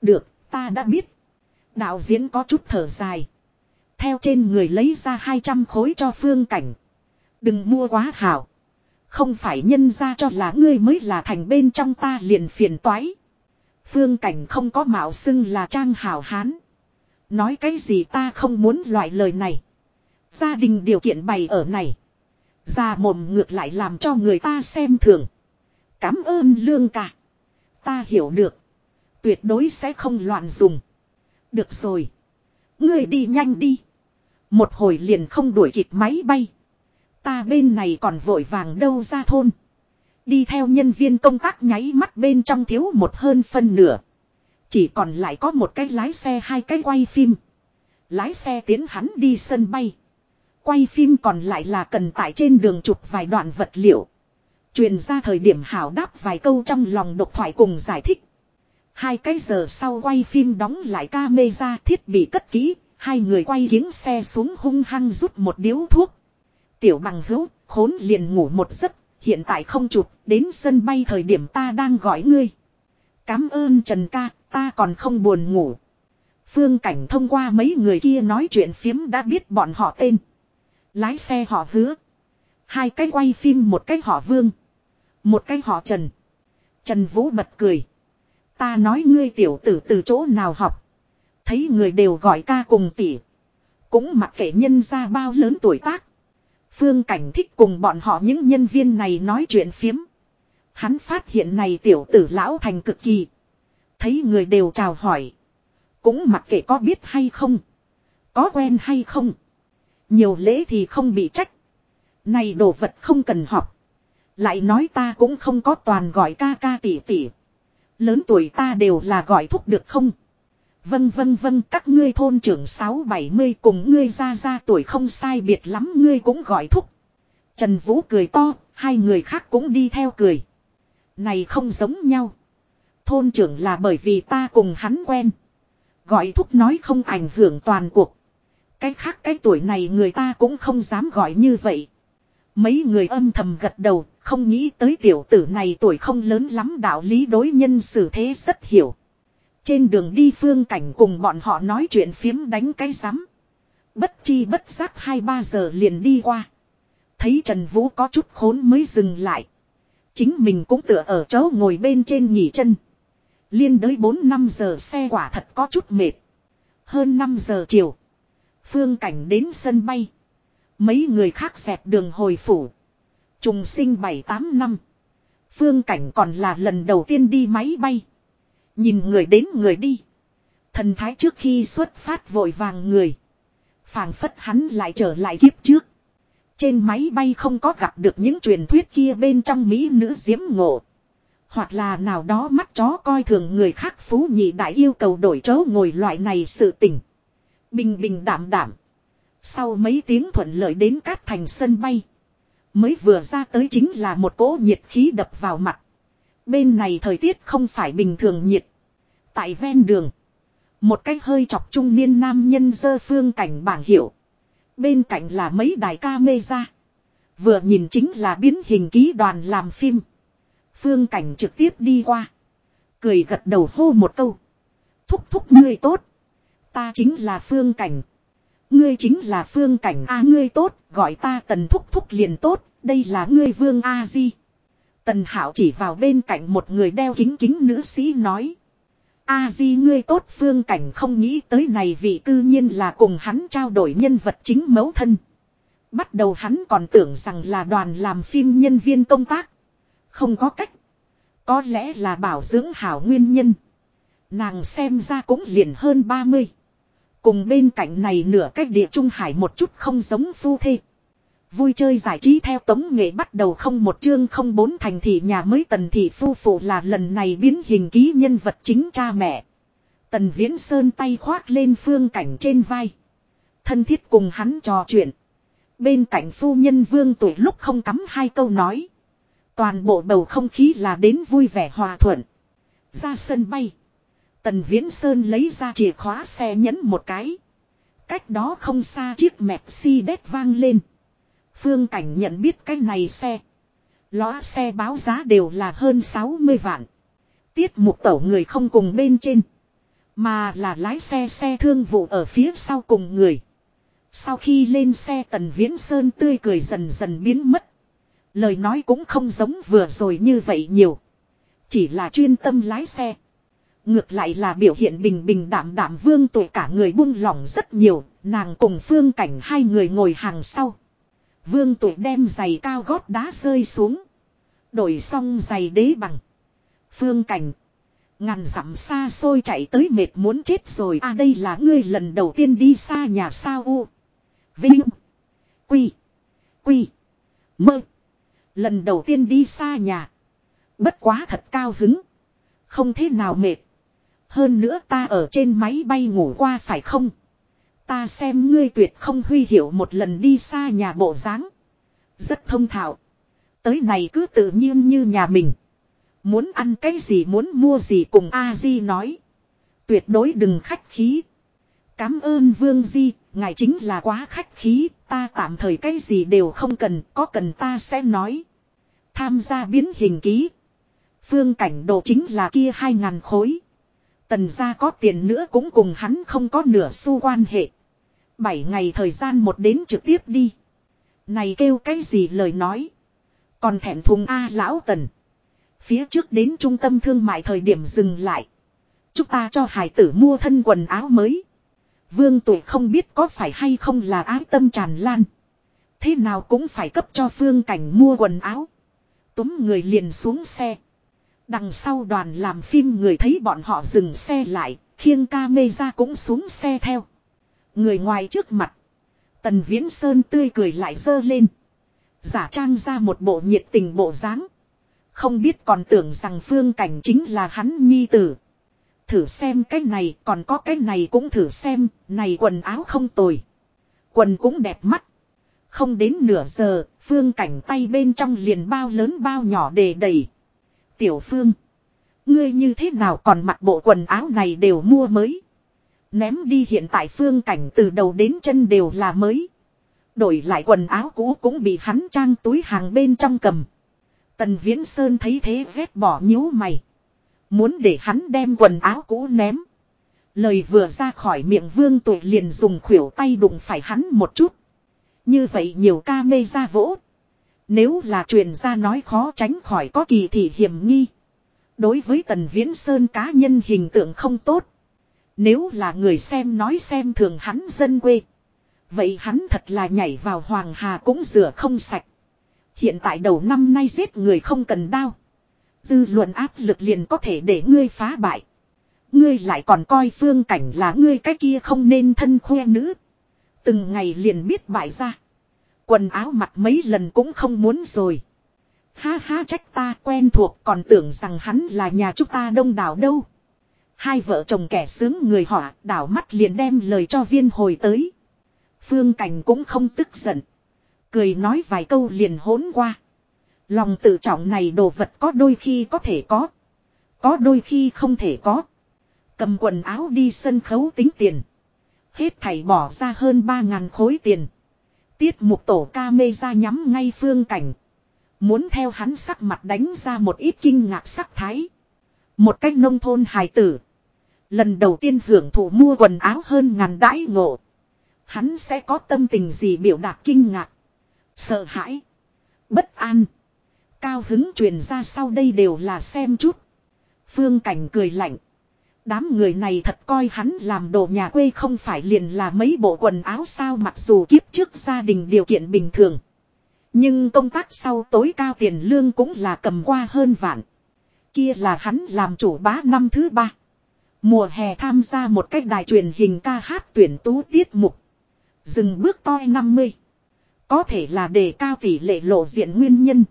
Được, ta đã biết. Đạo diễn có chút thở dài. Theo trên người lấy ra 200 khối cho phương cảnh. Đừng mua quá hảo. Không phải nhân ra cho là ngươi mới là thành bên trong ta liền phiền toái. Phương cảnh không có mạo xưng là trang hảo hán. Nói cái gì ta không muốn loại lời này. Gia đình điều kiện bày ở này. già mồm ngược lại làm cho người ta xem thường. Cảm ơn lương cả. Ta hiểu được. Tuyệt đối sẽ không loạn dùng. Được rồi. Ngươi đi nhanh đi. Một hồi liền không đuổi kịp máy bay. Ta bên này còn vội vàng đâu ra thôn. Đi theo nhân viên công tác nháy mắt bên trong thiếu một hơn phân nửa. Chỉ còn lại có một cái lái xe hai cái quay phim. Lái xe tiến hắn đi sân bay. Quay phim còn lại là cần tại trên đường chụp vài đoạn vật liệu. Truyền ra thời điểm hảo đáp vài câu trong lòng độc thoại cùng giải thích. Hai cái giờ sau quay phim đóng lại camera thiết bị cất kỹ, hai người quay kiếng xe xuống hung hăng rút một điếu thuốc. Tiểu bằng hữu, khốn liền ngủ một giấc, hiện tại không chụp, đến sân bay thời điểm ta đang gọi ngươi. Cám ơn Trần ca, ta còn không buồn ngủ. Phương Cảnh thông qua mấy người kia nói chuyện phiếm đã biết bọn họ tên. Lái xe họ hứa. Hai cái quay phim một cái họ Vương. Một cái họ Trần. Trần Vũ bật cười. Ta nói ngươi tiểu tử từ chỗ nào học. Thấy người đều gọi ca cùng tỷ. Cũng mặc kệ nhân ra bao lớn tuổi tác. Phương Cảnh thích cùng bọn họ những nhân viên này nói chuyện phiếm. Hắn phát hiện này tiểu tử lão thành cực kỳ. Thấy người đều chào hỏi. Cũng mặc kệ có biết hay không. Có quen hay không. Nhiều lễ thì không bị trách. Này đồ vật không cần học. Lại nói ta cũng không có toàn gọi ca ca tỷ tỷ. Lớn tuổi ta đều là gọi thúc được không? Vân vân vân các ngươi thôn trưởng sáu bảy mươi cùng ngươi ra ra tuổi không sai biệt lắm ngươi cũng gọi thúc. Trần Vũ cười to, hai người khác cũng đi theo cười. Này không giống nhau. Thôn trưởng là bởi vì ta cùng hắn quen. Gọi thúc nói không ảnh hưởng toàn cuộc. Cái khác cái tuổi này người ta cũng không dám gọi như vậy. Mấy người âm thầm gật đầu, không nghĩ tới tiểu tử này tuổi không lớn lắm, đạo lý đối nhân xử thế rất hiểu. Trên đường đi phương cảnh cùng bọn họ nói chuyện phiếm đánh cái rắm. Bất chi bất giác hai ba giờ liền đi qua. Thấy Trần Vũ có chút khốn mới dừng lại. Chính mình cũng tựa ở chỗ ngồi bên trên nghỉ chân. Liên đới 4 năm giờ xe quả thật có chút mệt. Hơn 5 giờ chiều. Phương cảnh đến sân bay. Mấy người khác dẹp đường hồi phủ. Trùng sinh 7-8 năm. Phương cảnh còn là lần đầu tiên đi máy bay. Nhìn người đến người đi. Thần thái trước khi xuất phát vội vàng người. phảng phất hắn lại trở lại kiếp trước. Trên máy bay không có gặp được những truyền thuyết kia bên trong Mỹ nữ diễm ngộ. Hoặc là nào đó mắt chó coi thường người khác phú nhị đại yêu cầu đổi chỗ ngồi loại này sự tình. Bình bình đảm đảm. Sau mấy tiếng thuận lợi đến cát thành sân bay. Mới vừa ra tới chính là một cỗ nhiệt khí đập vào mặt. Bên này thời tiết không phải bình thường nhiệt. Tại ven đường. Một cái hơi chọc trung niên nam nhân dơ phương cảnh bảng hiệu. Bên cạnh là mấy đài ca mê ra. Vừa nhìn chính là biến hình ký đoàn làm phim. Phương cảnh trực tiếp đi qua. Cười gật đầu hô một câu. Thúc thúc ngươi tốt. Ta chính là phương cảnh. Ngươi chính là phương cảnh A ngươi tốt, gọi ta tần thúc thúc liền tốt, đây là ngươi vương A di. Tần hảo chỉ vào bên cạnh một người đeo kính kính nữ sĩ nói. A di ngươi tốt phương cảnh không nghĩ tới này vì cư nhiên là cùng hắn trao đổi nhân vật chính mẫu thân. Bắt đầu hắn còn tưởng rằng là đoàn làm phim nhân viên công tác. Không có cách. Có lẽ là bảo dưỡng hảo nguyên nhân. Nàng xem ra cũng liền hơn 30. Cùng bên cạnh này nửa cách địa trung hải một chút không giống phu thê. Vui chơi giải trí theo tống nghệ bắt đầu không một chương không bốn thành thị nhà mới tần thị phu phụ là lần này biến hình ký nhân vật chính cha mẹ. Tần Viễn Sơn tay khoác lên phương cảnh trên vai. thân thiết cùng hắn trò chuyện. Bên cạnh phu nhân vương tuổi lúc không cắm hai câu nói. Toàn bộ bầu không khí là đến vui vẻ hòa thuận. Ra sân bay. Tần Viễn Sơn lấy ra chìa khóa xe nhấn một cái. Cách đó không xa chiếc Mercedes vang lên. Phương Cảnh nhận biết cái này xe. lõa xe báo giá đều là hơn 60 vạn. Tiết mục tẩu người không cùng bên trên. Mà là lái xe xe thương vụ ở phía sau cùng người. Sau khi lên xe Tần Viễn Sơn tươi cười dần dần biến mất. Lời nói cũng không giống vừa rồi như vậy nhiều. Chỉ là chuyên tâm lái xe. Ngược lại là biểu hiện bình bình đảm đảm vương tuổi cả người buông lỏng rất nhiều, nàng cùng phương cảnh hai người ngồi hàng sau. Vương tuổi đem giày cao gót đá rơi xuống. Đổi xong giày đế bằng. Phương cảnh. Ngàn dặm xa xôi chạy tới mệt muốn chết rồi à đây là ngươi lần đầu tiên đi xa nhà sao u. Vinh. Quy. Quy. Mơ. Lần đầu tiên đi xa nhà. Bất quá thật cao hứng. Không thế nào mệt. Hơn nữa ta ở trên máy bay ngủ qua phải không? Ta xem ngươi tuyệt không huy hiểu một lần đi xa nhà bộ dáng Rất thông thạo. Tới này cứ tự nhiên như nhà mình. Muốn ăn cái gì muốn mua gì cùng A-di nói. Tuyệt đối đừng khách khí. Cám ơn Vương Di, ngài chính là quá khách khí, ta tạm thời cái gì đều không cần, có cần ta sẽ nói. Tham gia biến hình ký. Phương cảnh độ chính là kia hai ngàn khối. Tần gia có tiền nữa cũng cùng hắn không có nửa xu quan hệ. Bảy ngày thời gian một đến trực tiếp đi. Này kêu cái gì lời nói. Còn thẹn thùng A lão tần. Phía trước đến trung tâm thương mại thời điểm dừng lại. Chúng ta cho hải tử mua thân quần áo mới. Vương tuổi không biết có phải hay không là ái tâm tràn lan. Thế nào cũng phải cấp cho phương cảnh mua quần áo. Túm người liền xuống xe. Đằng sau đoàn làm phim người thấy bọn họ dừng xe lại, khiêng ca mê ra cũng xuống xe theo. Người ngoài trước mặt. Tần Viễn Sơn tươi cười lại dơ lên. Giả trang ra một bộ nhiệt tình bộ dáng. Không biết còn tưởng rằng phương cảnh chính là hắn nhi tử. Thử xem cái này còn có cái này cũng thử xem, này quần áo không tồi. Quần cũng đẹp mắt. Không đến nửa giờ, phương cảnh tay bên trong liền bao lớn bao nhỏ đề đầy. Tiểu phương. Ngươi như thế nào còn mặc bộ quần áo này đều mua mới. Ném đi hiện tại phương cảnh từ đầu đến chân đều là mới. Đổi lại quần áo cũ cũng bị hắn trang túi hàng bên trong cầm. Tần Viễn Sơn thấy thế vét bỏ nhíu mày. Muốn để hắn đem quần áo cũ ném. Lời vừa ra khỏi miệng vương tuổi liền dùng khuỷu tay đụng phải hắn một chút. Như vậy nhiều ca mê ra vỗ. Nếu là truyền ra nói khó tránh khỏi có kỳ thị hiểm nghi. Đối với Tần Viễn Sơn cá nhân hình tượng không tốt. Nếu là người xem nói xem thường hắn dân quê. Vậy hắn thật là nhảy vào Hoàng Hà cũng rửa không sạch. Hiện tại đầu năm nay giết người không cần đao. Dư luận áp lực liền có thể để ngươi phá bại. Ngươi lại còn coi phương cảnh là ngươi cái kia không nên thân khoe nữ. Từng ngày liền biết bại ra. Quần áo mặc mấy lần cũng không muốn rồi. Ha ha, trách ta quen thuộc, còn tưởng rằng hắn là nhà chúng ta đông đảo đâu. Hai vợ chồng kẻ sướng người họ đảo mắt liền đem lời cho viên hồi tới. Phương Cảnh cũng không tức giận. Cười nói vài câu liền hỗn qua. Lòng tự trọng này đồ vật có đôi khi có thể có. Có đôi khi không thể có. Cầm quần áo đi sân khấu tính tiền. Hết thảy bỏ ra hơn 3.000 khối tiền. Tiết mục tổ ca mê ra nhắm ngay phương cảnh. Muốn theo hắn sắc mặt đánh ra một ít kinh ngạc sắc thái. Một cách nông thôn hài tử. Lần đầu tiên hưởng thụ mua quần áo hơn ngàn đãi ngộ. Hắn sẽ có tâm tình gì biểu đạt kinh ngạc. Sợ hãi. Bất an. Cao hứng truyền ra sau đây đều là xem chút. Phương Cảnh cười lạnh. Đám người này thật coi hắn làm đồ nhà quê không phải liền là mấy bộ quần áo sao mặc dù kiếp trước gia đình điều kiện bình thường. Nhưng công tác sau tối cao tiền lương cũng là cầm qua hơn vạn. Kia là hắn làm chủ bá năm thứ ba. Mùa hè tham gia một cách đài truyền hình ca hát tuyển tú tiết mục. Dừng bước toi 50. Có thể là đề cao tỷ lệ lộ diện nguyên nhân.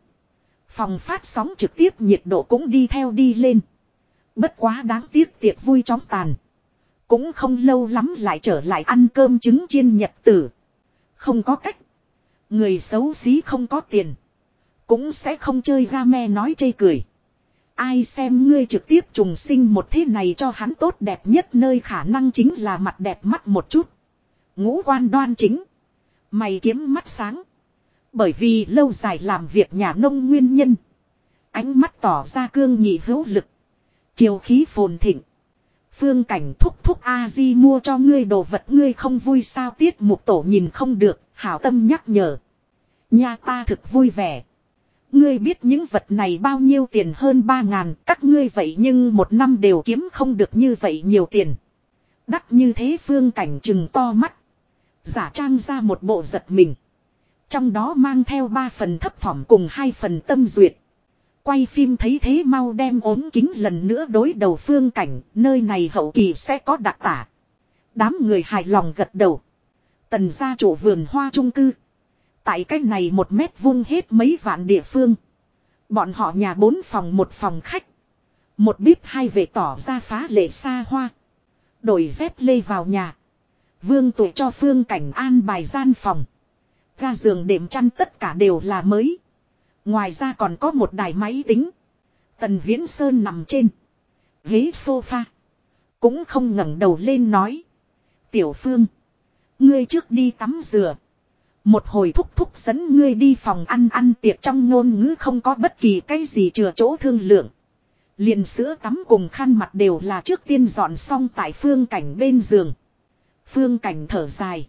Phòng phát sóng trực tiếp nhiệt độ cũng đi theo đi lên. Bất quá đáng tiếc tiệc vui chóng tàn. Cũng không lâu lắm lại trở lại ăn cơm trứng chiên nhật tử. Không có cách. Người xấu xí không có tiền. Cũng sẽ không chơi game nói chê cười. Ai xem ngươi trực tiếp trùng sinh một thế này cho hắn tốt đẹp nhất nơi khả năng chính là mặt đẹp mắt một chút. Ngũ quan đoan chính. Mày kiếm mắt sáng. Bởi vì lâu dài làm việc nhà nông nguyên nhân. Ánh mắt tỏ ra cương nghị hữu lực. Chiều khí phồn thịnh. Phương cảnh thúc thúc A-di mua cho ngươi đồ vật ngươi không vui sao tiết mục tổ nhìn không được, hảo tâm nhắc nhở. Nhà ta thực vui vẻ. Ngươi biết những vật này bao nhiêu tiền hơn ba ngàn, các ngươi vậy nhưng một năm đều kiếm không được như vậy nhiều tiền. Đắt như thế phương cảnh chừng to mắt. Giả trang ra một bộ giật mình. Trong đó mang theo ba phần thấp thỏm cùng hai phần tâm duyệt. Quay phim thấy thế mau đem ốm kính lần nữa đối đầu phương cảnh, nơi này hậu kỳ sẽ có đặc tả. Đám người hài lòng gật đầu. Tần gia chủ vườn hoa trung cư. Tại cách này một mét vuông hết mấy vạn địa phương. Bọn họ nhà bốn phòng một phòng khách. Một bíp hai vệ tỏ ra phá lệ xa hoa. Đổi dép lê vào nhà. Vương tuổi cho phương cảnh an bài gian phòng. Ga giường đệm chăn tất cả đều là mới. Ngoài ra còn có một đài máy tính. Tần Viễn Sơn nằm trên. Ghế sofa. Cũng không ngẩng đầu lên nói. Tiểu Phương. Ngươi trước đi tắm rửa. Một hồi thúc thúc dẫn ngươi đi phòng ăn ăn tiệc trong ngôn ngữ không có bất kỳ cái gì chừa chỗ thương lượng. Liền sữa tắm cùng khăn mặt đều là trước tiên dọn xong tại phương cảnh bên giường. Phương cảnh thở dài.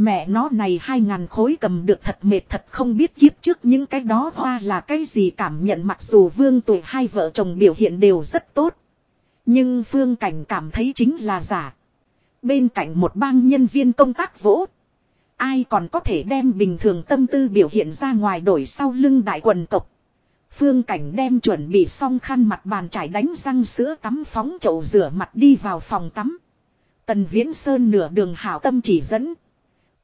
Mẹ nó này hai ngàn khối cầm được thật mệt thật không biết kiếp trước những cái đó hoa là cái gì cảm nhận mặc dù vương tuổi hai vợ chồng biểu hiện đều rất tốt. Nhưng phương cảnh cảm thấy chính là giả. Bên cạnh một bang nhân viên công tác vỗ. Ai còn có thể đem bình thường tâm tư biểu hiện ra ngoài đổi sau lưng đại quần tộc. Phương cảnh đem chuẩn bị xong khăn mặt bàn trải đánh răng sữa tắm phóng chậu rửa mặt đi vào phòng tắm. Tần Viễn Sơn nửa đường hảo tâm chỉ dẫn.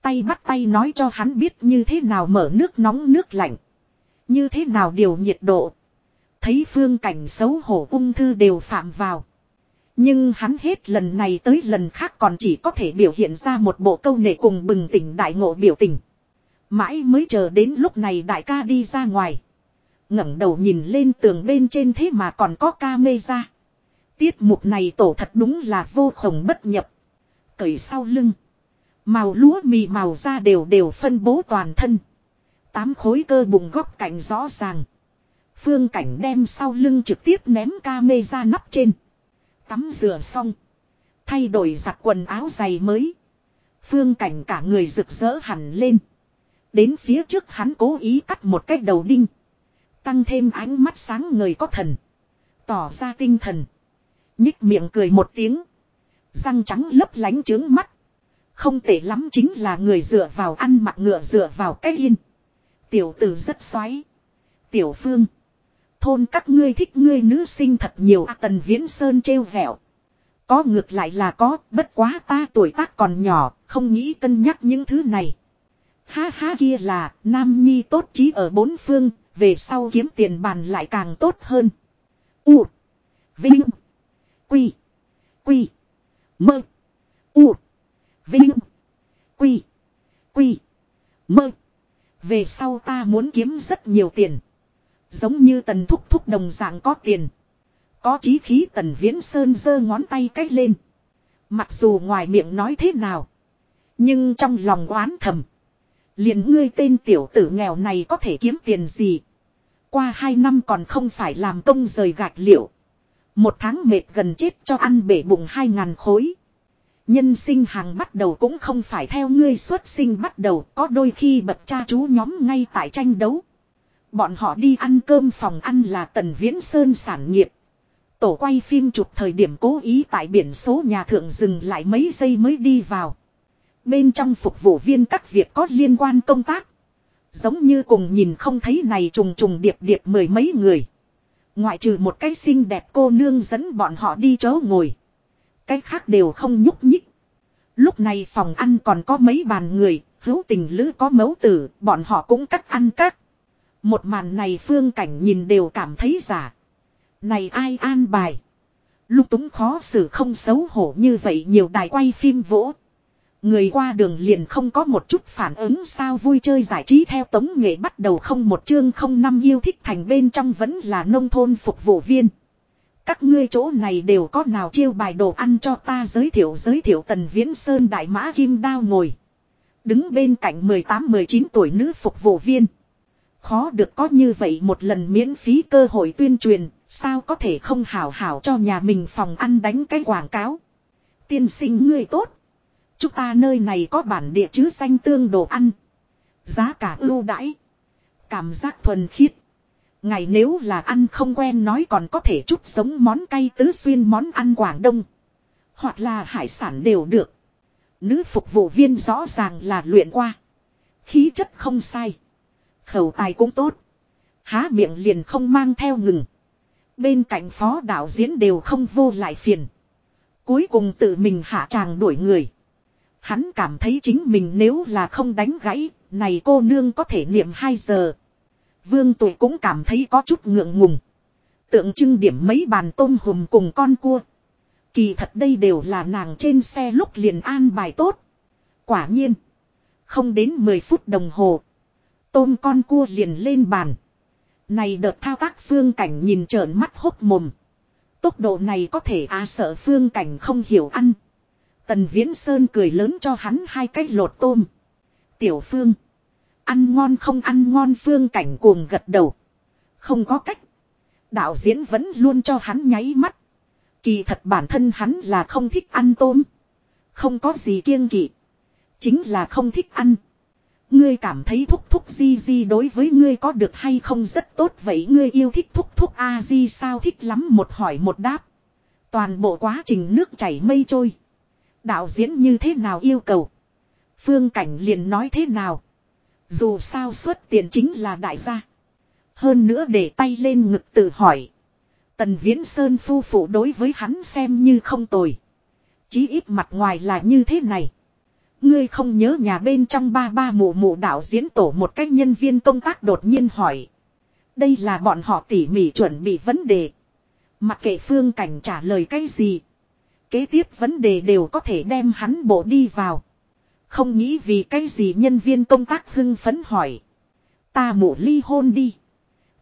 Tay bắt tay nói cho hắn biết như thế nào mở nước nóng nước lạnh. Như thế nào điều nhiệt độ. Thấy phương cảnh xấu hổ ung thư đều phạm vào. Nhưng hắn hết lần này tới lần khác còn chỉ có thể biểu hiện ra một bộ câu nệ cùng bừng tỉnh đại ngộ biểu tình. Mãi mới chờ đến lúc này đại ca đi ra ngoài. ngẩng đầu nhìn lên tường bên trên thế mà còn có ca mê ra. Tiết mục này tổ thật đúng là vô khổng bất nhập. Cởi sau lưng. Màu lúa mì màu da đều đều phân bố toàn thân. Tám khối cơ bùng góc cạnh rõ ràng. Phương cảnh đem sau lưng trực tiếp ném ca mê ra nắp trên. Tắm rửa xong. Thay đổi giặt quần áo giày mới. Phương cảnh cả người rực rỡ hẳn lên. Đến phía trước hắn cố ý cắt một cái đầu đinh. Tăng thêm ánh mắt sáng người có thần. Tỏ ra tinh thần. Nhích miệng cười một tiếng. Răng trắng lấp lánh trướng mắt. Không tệ lắm chính là người dựa vào ăn mặc ngựa dựa vào cái yên. Tiểu tử rất xoáy. Tiểu phương. Thôn các ngươi thích ngươi nữ sinh thật nhiều à, tần viễn sơn trêu vẹo. Có ngược lại là có, bất quá ta tuổi tác còn nhỏ, không nghĩ cân nhắc những thứ này. Ha ha kia là, nam nhi tốt trí ở bốn phương, về sau kiếm tiền bàn lại càng tốt hơn. U. Vinh. Quy. Quy. Mơ. U. Vinh. Quy. Quy. Mơ. Về sau ta muốn kiếm rất nhiều tiền. Giống như tần thúc thúc đồng dạng có tiền. Có chí khí tần viễn sơn giơ ngón tay cách lên. Mặc dù ngoài miệng nói thế nào. Nhưng trong lòng oán thầm. liền ngươi tên tiểu tử nghèo này có thể kiếm tiền gì. Qua hai năm còn không phải làm công rời gạch liệu. Một tháng mệt gần chết cho ăn bể bụng hai ngàn khối. Nhân sinh hàng bắt đầu cũng không phải theo ngươi xuất sinh bắt đầu, có đôi khi bậc cha chú nhóm ngay tại tranh đấu. Bọn họ đi ăn cơm phòng ăn là Tần Viễn Sơn sản nghiệp. Tổ quay phim chụp thời điểm cố ý tại biển số nhà thượng dừng lại mấy giây mới đi vào. Bên trong phục vụ viên các việc có liên quan công tác. Giống như cùng nhìn không thấy này trùng trùng điệp điệp mười mấy người. Ngoại trừ một cái xinh đẹp cô nương dẫn bọn họ đi chỗ ngồi. Cái khác đều không nhúc nhích. Lúc này phòng ăn còn có mấy bàn người, hữu tình lữ có mấu tử, bọn họ cũng cắt ăn các. Một màn này phương cảnh nhìn đều cảm thấy giả. Này ai an bài. Lúc túng khó xử không xấu hổ như vậy nhiều đài quay phim vỗ. Người qua đường liền không có một chút phản ứng sao vui chơi giải trí theo tống nghệ bắt đầu không một chương không năm yêu thích thành bên trong vẫn là nông thôn phục vụ viên. Các ngươi chỗ này đều có nào chiêu bài đồ ăn cho ta giới thiệu giới thiệu tần viễn sơn đại mã kim đao ngồi. Đứng bên cạnh 18-19 tuổi nữ phục vụ viên. Khó được có như vậy một lần miễn phí cơ hội tuyên truyền, sao có thể không hảo hảo cho nhà mình phòng ăn đánh cái quảng cáo. Tiên sinh ngươi tốt. Chúng ta nơi này có bản địa chứ xanh tương đồ ăn. Giá cả ưu đãi. Cảm giác thuần khiết. Ngày nếu là ăn không quen nói còn có thể chút sống món cay tứ xuyên món ăn Quảng Đông. Hoặc là hải sản đều được. Nữ phục vụ viên rõ ràng là luyện qua. Khí chất không sai. Khẩu tài cũng tốt. Há miệng liền không mang theo ngừng. Bên cạnh phó đạo diễn đều không vô lại phiền. Cuối cùng tự mình hạ tràng đuổi người. Hắn cảm thấy chính mình nếu là không đánh gãy, này cô nương có thể niệm 2 giờ. Vương tụ cũng cảm thấy có chút ngượng ngùng. Tượng trưng điểm mấy bàn tôm hùm cùng con cua. Kỳ thật đây đều là nàng trên xe lúc liền an bài tốt. Quả nhiên. Không đến 10 phút đồng hồ. Tôm con cua liền lên bàn. Này đợt thao tác phương cảnh nhìn trợn mắt hốc mồm. Tốc độ này có thể á sợ phương cảnh không hiểu ăn. Tần Viễn Sơn cười lớn cho hắn hai cái lột tôm. Tiểu Phương. Ăn ngon không ăn ngon Phương cảnh cuồng gật đầu. Không có cách. Đạo diễn vẫn luôn cho hắn nháy mắt. Kỳ thật bản thân hắn là không thích ăn tôm. Không có gì kiêng kỵ. Chính là không thích ăn. Ngươi cảm thấy thúc thúc di di đối với ngươi có được hay không rất tốt, vậy ngươi yêu thích thúc thúc a di sao thích lắm một hỏi một đáp. Toàn bộ quá trình nước chảy mây trôi. Đạo diễn như thế nào yêu cầu. Phương cảnh liền nói thế nào. Dù sao xuất tiền chính là đại gia. Hơn nữa để tay lên ngực tự hỏi. Tần Viễn Sơn phu phụ đối với hắn xem như không tồi. Chí ít mặt ngoài là như thế này. Ngươi không nhớ nhà bên trong ba ba mụ mụ đạo diễn tổ một cách nhân viên công tác đột nhiên hỏi. Đây là bọn họ tỉ mỉ chuẩn bị vấn đề. Mặc kệ phương cảnh trả lời cái gì. Kế tiếp vấn đề đều có thể đem hắn bộ đi vào. Không nghĩ vì cái gì nhân viên công tác hưng phấn hỏi. Ta mụ ly hôn đi.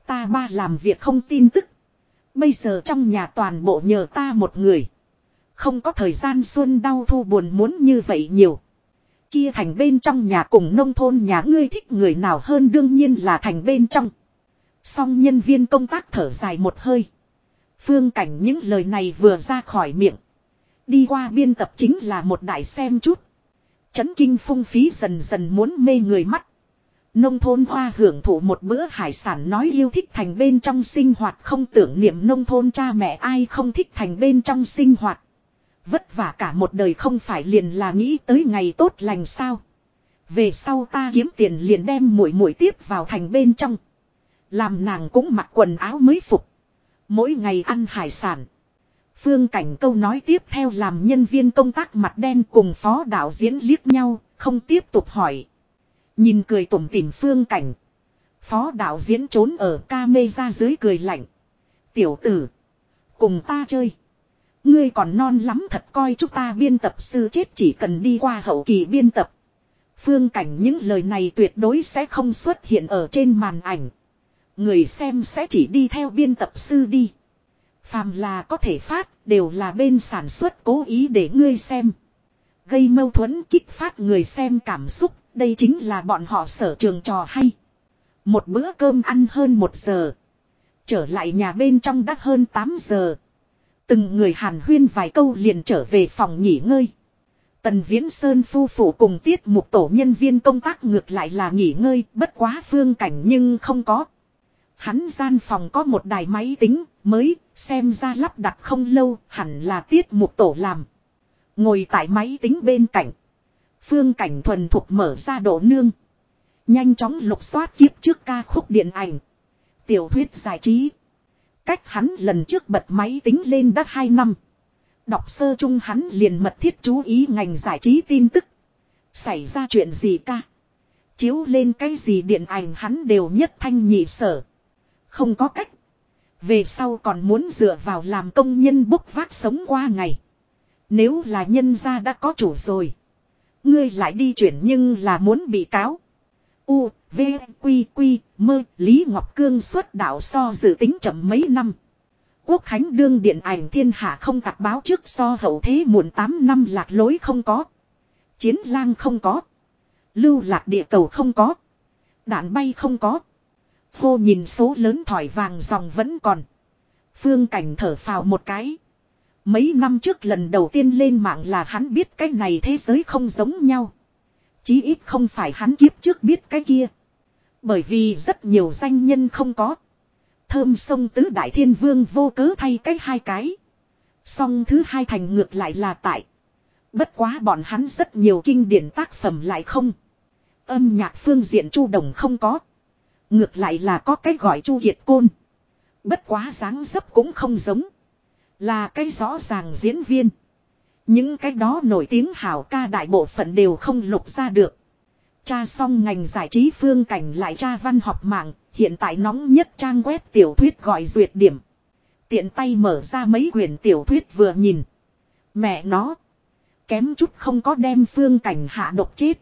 Ta ba làm việc không tin tức. Bây giờ trong nhà toàn bộ nhờ ta một người. Không có thời gian xuân đau thu buồn muốn như vậy nhiều. Kia thành bên trong nhà cùng nông thôn nhà ngươi thích người nào hơn đương nhiên là thành bên trong. Song nhân viên công tác thở dài một hơi. Phương cảnh những lời này vừa ra khỏi miệng. Đi qua biên tập chính là một đại xem chút. Chấn kinh phung phí dần dần muốn mê người mắt. Nông thôn hoa hưởng thụ một bữa hải sản nói yêu thích thành bên trong sinh hoạt, không tưởng niệm nông thôn cha mẹ ai không thích thành bên trong sinh hoạt. Vất vả cả một đời không phải liền là nghĩ tới ngày tốt lành sao. Về sau ta kiếm tiền liền đem mũi mũi tiếp vào thành bên trong. Làm nàng cũng mặc quần áo mới phục. Mỗi ngày ăn hải sản. Phương cảnh câu nói tiếp theo làm nhân viên công tác mặt đen cùng phó đạo diễn liếc nhau, không tiếp tục hỏi. Nhìn cười tủm tỉm phương cảnh. Phó đạo diễn trốn ở ca mê ra dưới cười lạnh. Tiểu tử. Cùng ta chơi. Ngươi còn non lắm thật coi chúng ta biên tập sư chết chỉ cần đi qua hậu kỳ biên tập. Phương cảnh những lời này tuyệt đối sẽ không xuất hiện ở trên màn ảnh. Người xem sẽ chỉ đi theo biên tập sư đi. Phàm là có thể phát đều là bên sản xuất cố ý để ngươi xem. Gây mâu thuẫn kích phát người xem cảm xúc, đây chính là bọn họ sở trường trò hay. Một bữa cơm ăn hơn một giờ. Trở lại nhà bên trong đã hơn 8 giờ. Từng người hàn huyên vài câu liền trở về phòng nghỉ ngơi. Tần Viễn Sơn phu phụ cùng tiết mục tổ nhân viên công tác ngược lại là nghỉ ngơi, bất quá phương cảnh nhưng không có. Hắn gian phòng có một đài máy tính, mới, xem ra lắp đặt không lâu, hẳn là tiết mục tổ làm. Ngồi tại máy tính bên cạnh. Phương cảnh thuần thục mở ra độ nương. Nhanh chóng lục soát kiếp trước ca khúc điện ảnh. Tiểu thuyết giải trí. Cách hắn lần trước bật máy tính lên đã 2 năm. Đọc sơ chung hắn liền mật thiết chú ý ngành giải trí tin tức. Xảy ra chuyện gì ca. Chiếu lên cái gì điện ảnh hắn đều nhất thanh nhị sở. Không có cách. Về sau còn muốn dựa vào làm công nhân bốc vác sống qua ngày. Nếu là nhân gia đã có chủ rồi. Ngươi lại đi chuyển nhưng là muốn bị cáo. U, V, Quy, Quy, Mơ, Lý Ngọc Cương xuất đạo so dự tính chậm mấy năm. Quốc Khánh đương điện ảnh thiên hạ không tạc báo trước so hậu thế muộn 8 năm lạc lối không có. Chiến lang không có. Lưu lạc địa cầu không có. Đạn bay không có. Hô nhìn số lớn thỏi vàng dòng vẫn còn. Phương cảnh thở phào một cái. Mấy năm trước lần đầu tiên lên mạng là hắn biết cái này thế giới không giống nhau. Chí ít không phải hắn kiếp trước biết cái kia. Bởi vì rất nhiều danh nhân không có. Thơm sông tứ đại thiên vương vô cớ thay cách hai cái. Song thứ hai thành ngược lại là tại. Bất quá bọn hắn rất nhiều kinh điển tác phẩm lại không. Âm nhạc phương diện chu đồng không có. Ngược lại là có cái gọi chu kiệt côn. Bất quá dáng dấp cũng không giống. Là cái rõ ràng diễn viên. Những cái đó nổi tiếng hảo ca đại bộ phận đều không lục ra được. Cha xong ngành giải trí phương cảnh lại cha văn học mạng, hiện tại nóng nhất trang web tiểu thuyết gọi duyệt điểm. Tiện tay mở ra mấy quyển tiểu thuyết vừa nhìn. Mẹ nó. Kém chút không có đem phương cảnh hạ độc chết.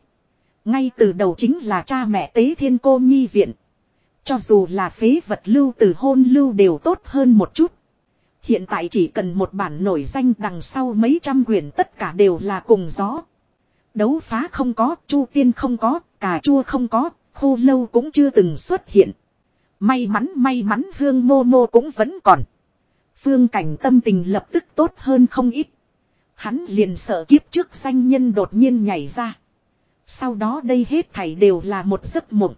Ngay từ đầu chính là cha mẹ tế thiên cô nhi viện. Cho dù là phế vật lưu từ hôn lưu đều tốt hơn một chút. Hiện tại chỉ cần một bản nổi danh đằng sau mấy trăm quyển tất cả đều là cùng gió. Đấu phá không có, chu tiên không có, cà chua không có, khô lâu cũng chưa từng xuất hiện. May mắn may mắn hương mô mô cũng vẫn còn. Phương cảnh tâm tình lập tức tốt hơn không ít. Hắn liền sợ kiếp trước danh nhân đột nhiên nhảy ra. Sau đó đây hết thảy đều là một giấc mộng.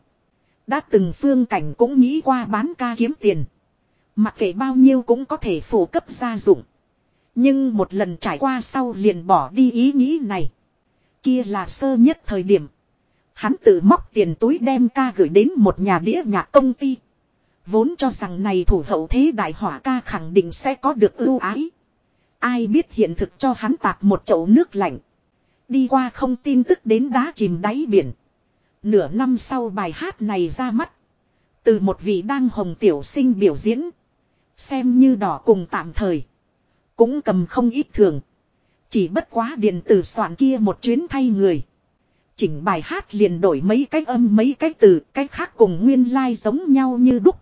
Đã từng phương cảnh cũng nghĩ qua bán ca kiếm tiền. Mặc kệ bao nhiêu cũng có thể phổ cấp gia dụng. Nhưng một lần trải qua sau liền bỏ đi ý nghĩ này. Kia là sơ nhất thời điểm. Hắn tự móc tiền túi đem ca gửi đến một nhà đĩa nhạc công ty. Vốn cho rằng này thủ hậu thế đại hỏa ca khẳng định sẽ có được ưu ái. Ai biết hiện thực cho hắn tạp một chậu nước lạnh. Đi qua không tin tức đến đá chìm đáy biển. Nửa năm sau bài hát này ra mắt. Từ một vị đang hồng tiểu sinh biểu diễn. Xem như đỏ cùng tạm thời. Cũng cầm không ít thường. Chỉ bất quá điện tử soạn kia một chuyến thay người. Chỉnh bài hát liền đổi mấy cách âm mấy cách từ, cách khác cùng nguyên lai like giống nhau như đúc.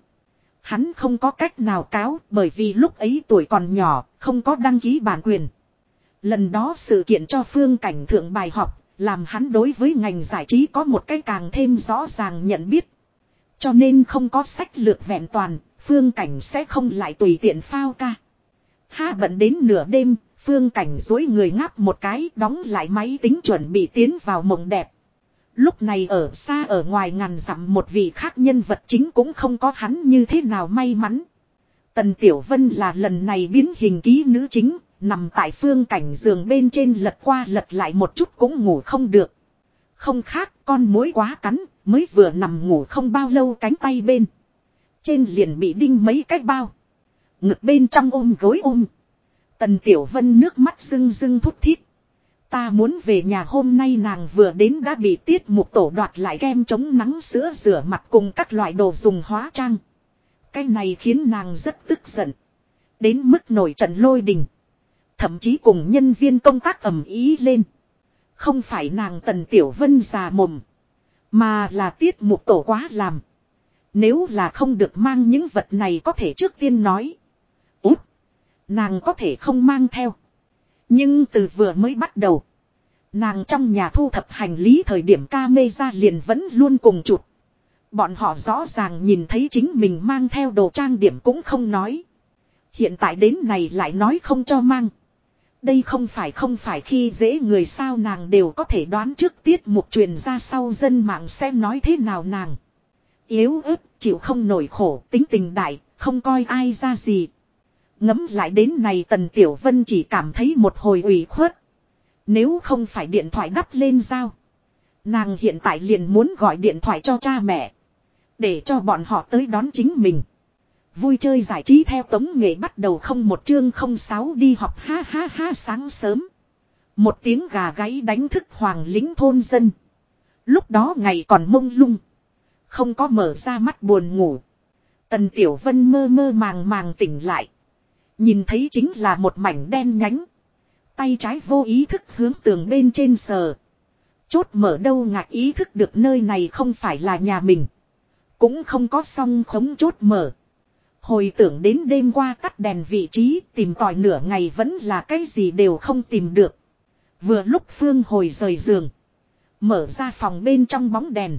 Hắn không có cách nào cáo bởi vì lúc ấy tuổi còn nhỏ, không có đăng ký bản quyền. Lần đó sự kiện cho phương cảnh thượng bài học, làm hắn đối với ngành giải trí có một cái càng thêm rõ ràng nhận biết. Cho nên không có sách lược vẹn toàn, phương cảnh sẽ không lại tùy tiện phao ca. Ha bận đến nửa đêm, phương cảnh dối người ngáp một cái đóng lại máy tính chuẩn bị tiến vào mộng đẹp. Lúc này ở xa ở ngoài ngàn dặm một vị khác nhân vật chính cũng không có hắn như thế nào may mắn. Tần Tiểu Vân là lần này biến hình ký nữ chính, nằm tại phương cảnh giường bên trên lật qua lật lại một chút cũng ngủ không được. Không khác con mối quá cắn, mới vừa nằm ngủ không bao lâu cánh tay bên. Trên liền bị đinh mấy cái bao. Ngực bên trong ôm gối ôm. Tần Tiểu Vân nước mắt rưng rưng thút thít. Ta muốn về nhà hôm nay nàng vừa đến đã bị tiết mục tổ đoạt lại kem chống nắng sữa rửa mặt cùng các loại đồ dùng hóa trang. Cái này khiến nàng rất tức giận. Đến mức nổi trận lôi đình. Thậm chí cùng nhân viên công tác ầm ý lên. Không phải nàng Tần Tiểu Vân già mồm. Mà là tiết mục tổ quá làm. Nếu là không được mang những vật này có thể trước tiên nói. úp, Nàng có thể không mang theo. Nhưng từ vừa mới bắt đầu. Nàng trong nhà thu thập hành lý thời điểm ca mê ra liền vẫn luôn cùng chụp. Bọn họ rõ ràng nhìn thấy chính mình mang theo đồ trang điểm cũng không nói. Hiện tại đến này lại nói không cho mang. Đây không phải không phải khi dễ người sao nàng đều có thể đoán trước tiết mục truyền ra sau dân mạng xem nói thế nào nàng. Yếu ớt, chịu không nổi khổ, tính tình đại, không coi ai ra gì. Ngấm lại đến này Tần Tiểu Vân chỉ cảm thấy một hồi ủy khuất. Nếu không phải điện thoại đắp lên giao. Nàng hiện tại liền muốn gọi điện thoại cho cha mẹ. Để cho bọn họ tới đón chính mình. Vui chơi giải trí theo tống nghệ bắt đầu không một chương không sáu đi học ha ha ha sáng sớm. Một tiếng gà gáy đánh thức hoàng lính thôn dân. Lúc đó ngày còn mông lung. Không có mở ra mắt buồn ngủ. Tần Tiểu Vân mơ mơ màng màng tỉnh lại. Nhìn thấy chính là một mảnh đen nhánh. Tay trái vô ý thức hướng tường bên trên sờ. Chốt mở đâu ngạc ý thức được nơi này không phải là nhà mình. Cũng không có song khống chốt mở. Hồi tưởng đến đêm qua tắt đèn vị trí tìm tòi nửa ngày vẫn là cái gì đều không tìm được. Vừa lúc Phương hồi rời giường. Mở ra phòng bên trong bóng đèn.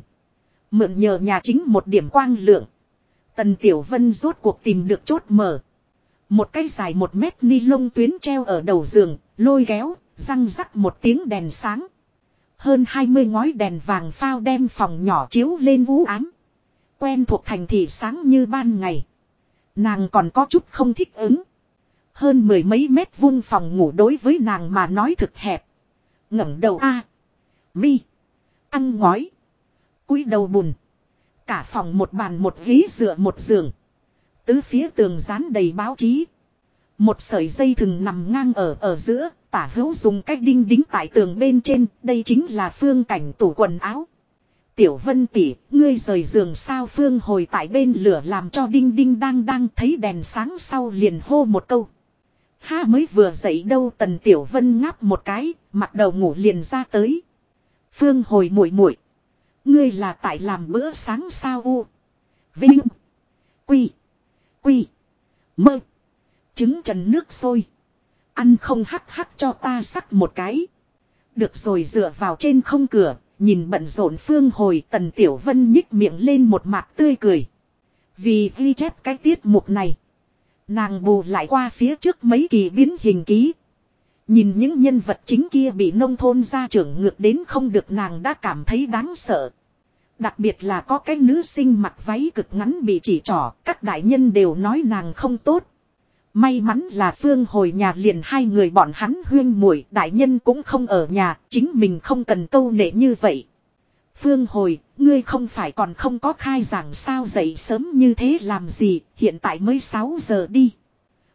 Mượn nhờ nhà chính một điểm quang lượng. Tần Tiểu Vân rốt cuộc tìm được chốt mở. Một cái dài một mét ni lông tuyến treo ở đầu giường, lôi kéo, răng rắc một tiếng đèn sáng. Hơn 20 ngói đèn vàng phao đem phòng nhỏ chiếu lên vũ ám. Quen thuộc thành thị sáng như ban ngày. Nàng còn có chút không thích ứng. Hơn mười mấy mét vuông phòng ngủ đối với nàng mà nói thực hẹp. ngẩng đầu a Mi. Ăn ngói. cúi đầu bùn. Cả phòng một bàn một ghế dựa một giường. Tứ phía tường dán đầy báo chí. Một sợi dây thừng nằm ngang ở ở giữa, tả hữu dùng cách đinh đính tại tường bên trên, đây chính là phương cảnh tủ quần áo. Tiểu vân tỷ, ngươi rời giường sao phương hồi tại bên lửa làm cho đinh đinh đang đang thấy đèn sáng sau liền hô một câu. Ha mới vừa dậy đâu tần tiểu vân ngáp một cái, mặt đầu ngủ liền ra tới. Phương hồi muội muội Ngươi là tại làm bữa sáng sao u. Vinh. Quy. Quy. Mơ. Trứng trần nước sôi. Ăn không hắc hắc cho ta sắc một cái. Được rồi dựa vào trên không cửa, nhìn bận rộn phương hồi tần tiểu vân nhích miệng lên một mặt tươi cười. Vì ghi chép cái tiết mục này. Nàng bù lại qua phía trước mấy kỳ biến hình ký. Nhìn những nhân vật chính kia bị nông thôn gia trưởng ngược đến không được nàng đã cảm thấy đáng sợ. Đặc biệt là có cái nữ sinh mặc váy cực ngắn bị chỉ trỏ, các đại nhân đều nói nàng không tốt. May mắn là Phương hồi nhà liền hai người bọn hắn huyên muội đại nhân cũng không ở nhà, chính mình không cần câu nệ như vậy. Phương hồi, ngươi không phải còn không có khai giảng sao dậy sớm như thế làm gì, hiện tại mới 6 giờ đi.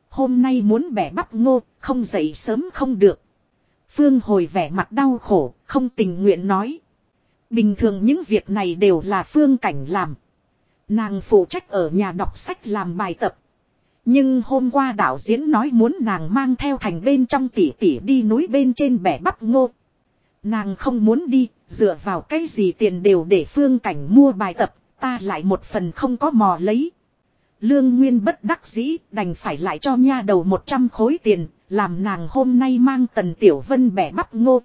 Hôm nay muốn bẻ bắp ngô, không dậy sớm không được. Phương hồi vẻ mặt đau khổ, không tình nguyện nói. Bình thường những việc này đều là phương cảnh làm. Nàng phụ trách ở nhà đọc sách làm bài tập. Nhưng hôm qua đạo diễn nói muốn nàng mang theo thành bên trong tỉ tỉ đi núi bên trên bẻ bắp ngô. Nàng không muốn đi, dựa vào cái gì tiền đều để phương cảnh mua bài tập, ta lại một phần không có mò lấy. Lương Nguyên bất đắc dĩ, đành phải lại cho nha đầu 100 khối tiền, làm nàng hôm nay mang tần tiểu vân bẻ bắp ngô.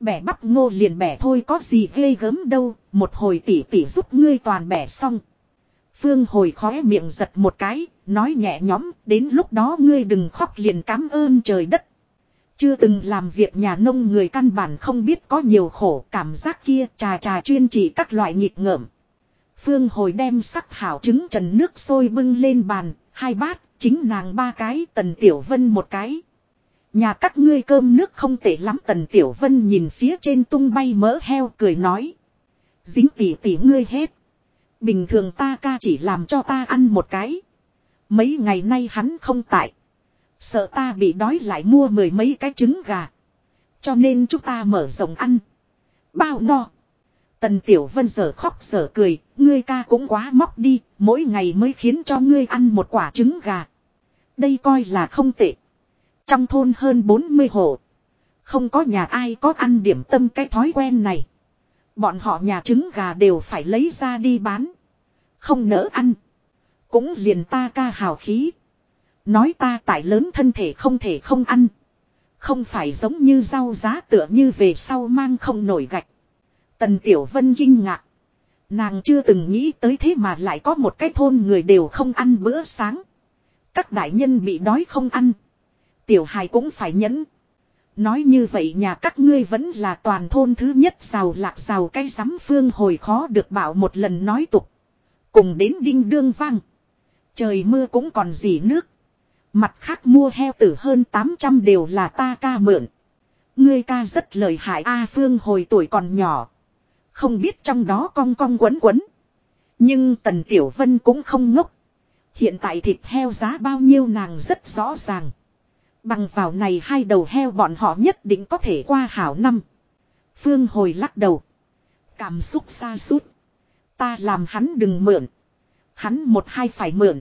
Bẻ bắp ngô liền bẻ thôi có gì ghê gớm đâu, một hồi tỉ tỉ giúp ngươi toàn bẻ xong. Phương hồi khóe miệng giật một cái, nói nhẹ nhõm, đến lúc đó ngươi đừng khóc liền cảm ơn trời đất. Chưa từng làm việc nhà nông người căn bản không biết có nhiều khổ cảm giác kia trà trà chuyên chỉ các loại nghịch ngợm. Phương hồi đem sắc hảo trứng trần nước sôi bưng lên bàn, hai bát, chính nàng ba cái, tần tiểu vân một cái. Nhà các ngươi cơm nước không tệ lắm tần tiểu vân nhìn phía trên tung bay mỡ heo cười nói. Dính tỉ tỉ ngươi hết. Bình thường ta ca chỉ làm cho ta ăn một cái. Mấy ngày nay hắn không tại. Sợ ta bị đói lại mua mười mấy cái trứng gà. Cho nên chúng ta mở rộng ăn. Bao no. Tần Tiểu Vân giờ khóc giờ cười, ngươi ca cũng quá móc đi, mỗi ngày mới khiến cho ngươi ăn một quả trứng gà. Đây coi là không tệ. Trong thôn hơn 40 hộ. Không có nhà ai có ăn điểm tâm cái thói quen này. Bọn họ nhà trứng gà đều phải lấy ra đi bán. Không nỡ ăn. Cũng liền ta ca hào khí. Nói ta tải lớn thân thể không thể không ăn. Không phải giống như rau giá tựa như về sau mang không nổi gạch. Tần Tiểu Vân kinh ngạc. Nàng chưa từng nghĩ tới thế mà lại có một cái thôn người đều không ăn bữa sáng. Các đại nhân bị đói không ăn. Tiểu hài cũng phải nhẫn. Nói như vậy nhà các ngươi vẫn là toàn thôn thứ nhất giàu lạc giàu cái giám phương hồi khó được bảo một lần nói tục. Cùng đến đinh đương vang. Trời mưa cũng còn gì nước. Mặt khác mua heo tử hơn 800 đều là ta ca mượn. Ngươi ca rất lời hại A Phương hồi tuổi còn nhỏ. Không biết trong đó cong cong quấn quấn. Nhưng Tần Tiểu Vân cũng không ngốc. Hiện tại thịt heo giá bao nhiêu nàng rất rõ ràng. Bằng vào này hai đầu heo bọn họ nhất định có thể qua hảo năm. Phương hồi lắc đầu. Cảm xúc xa suốt. Ta làm hắn đừng mượn. Hắn một hai phải mượn.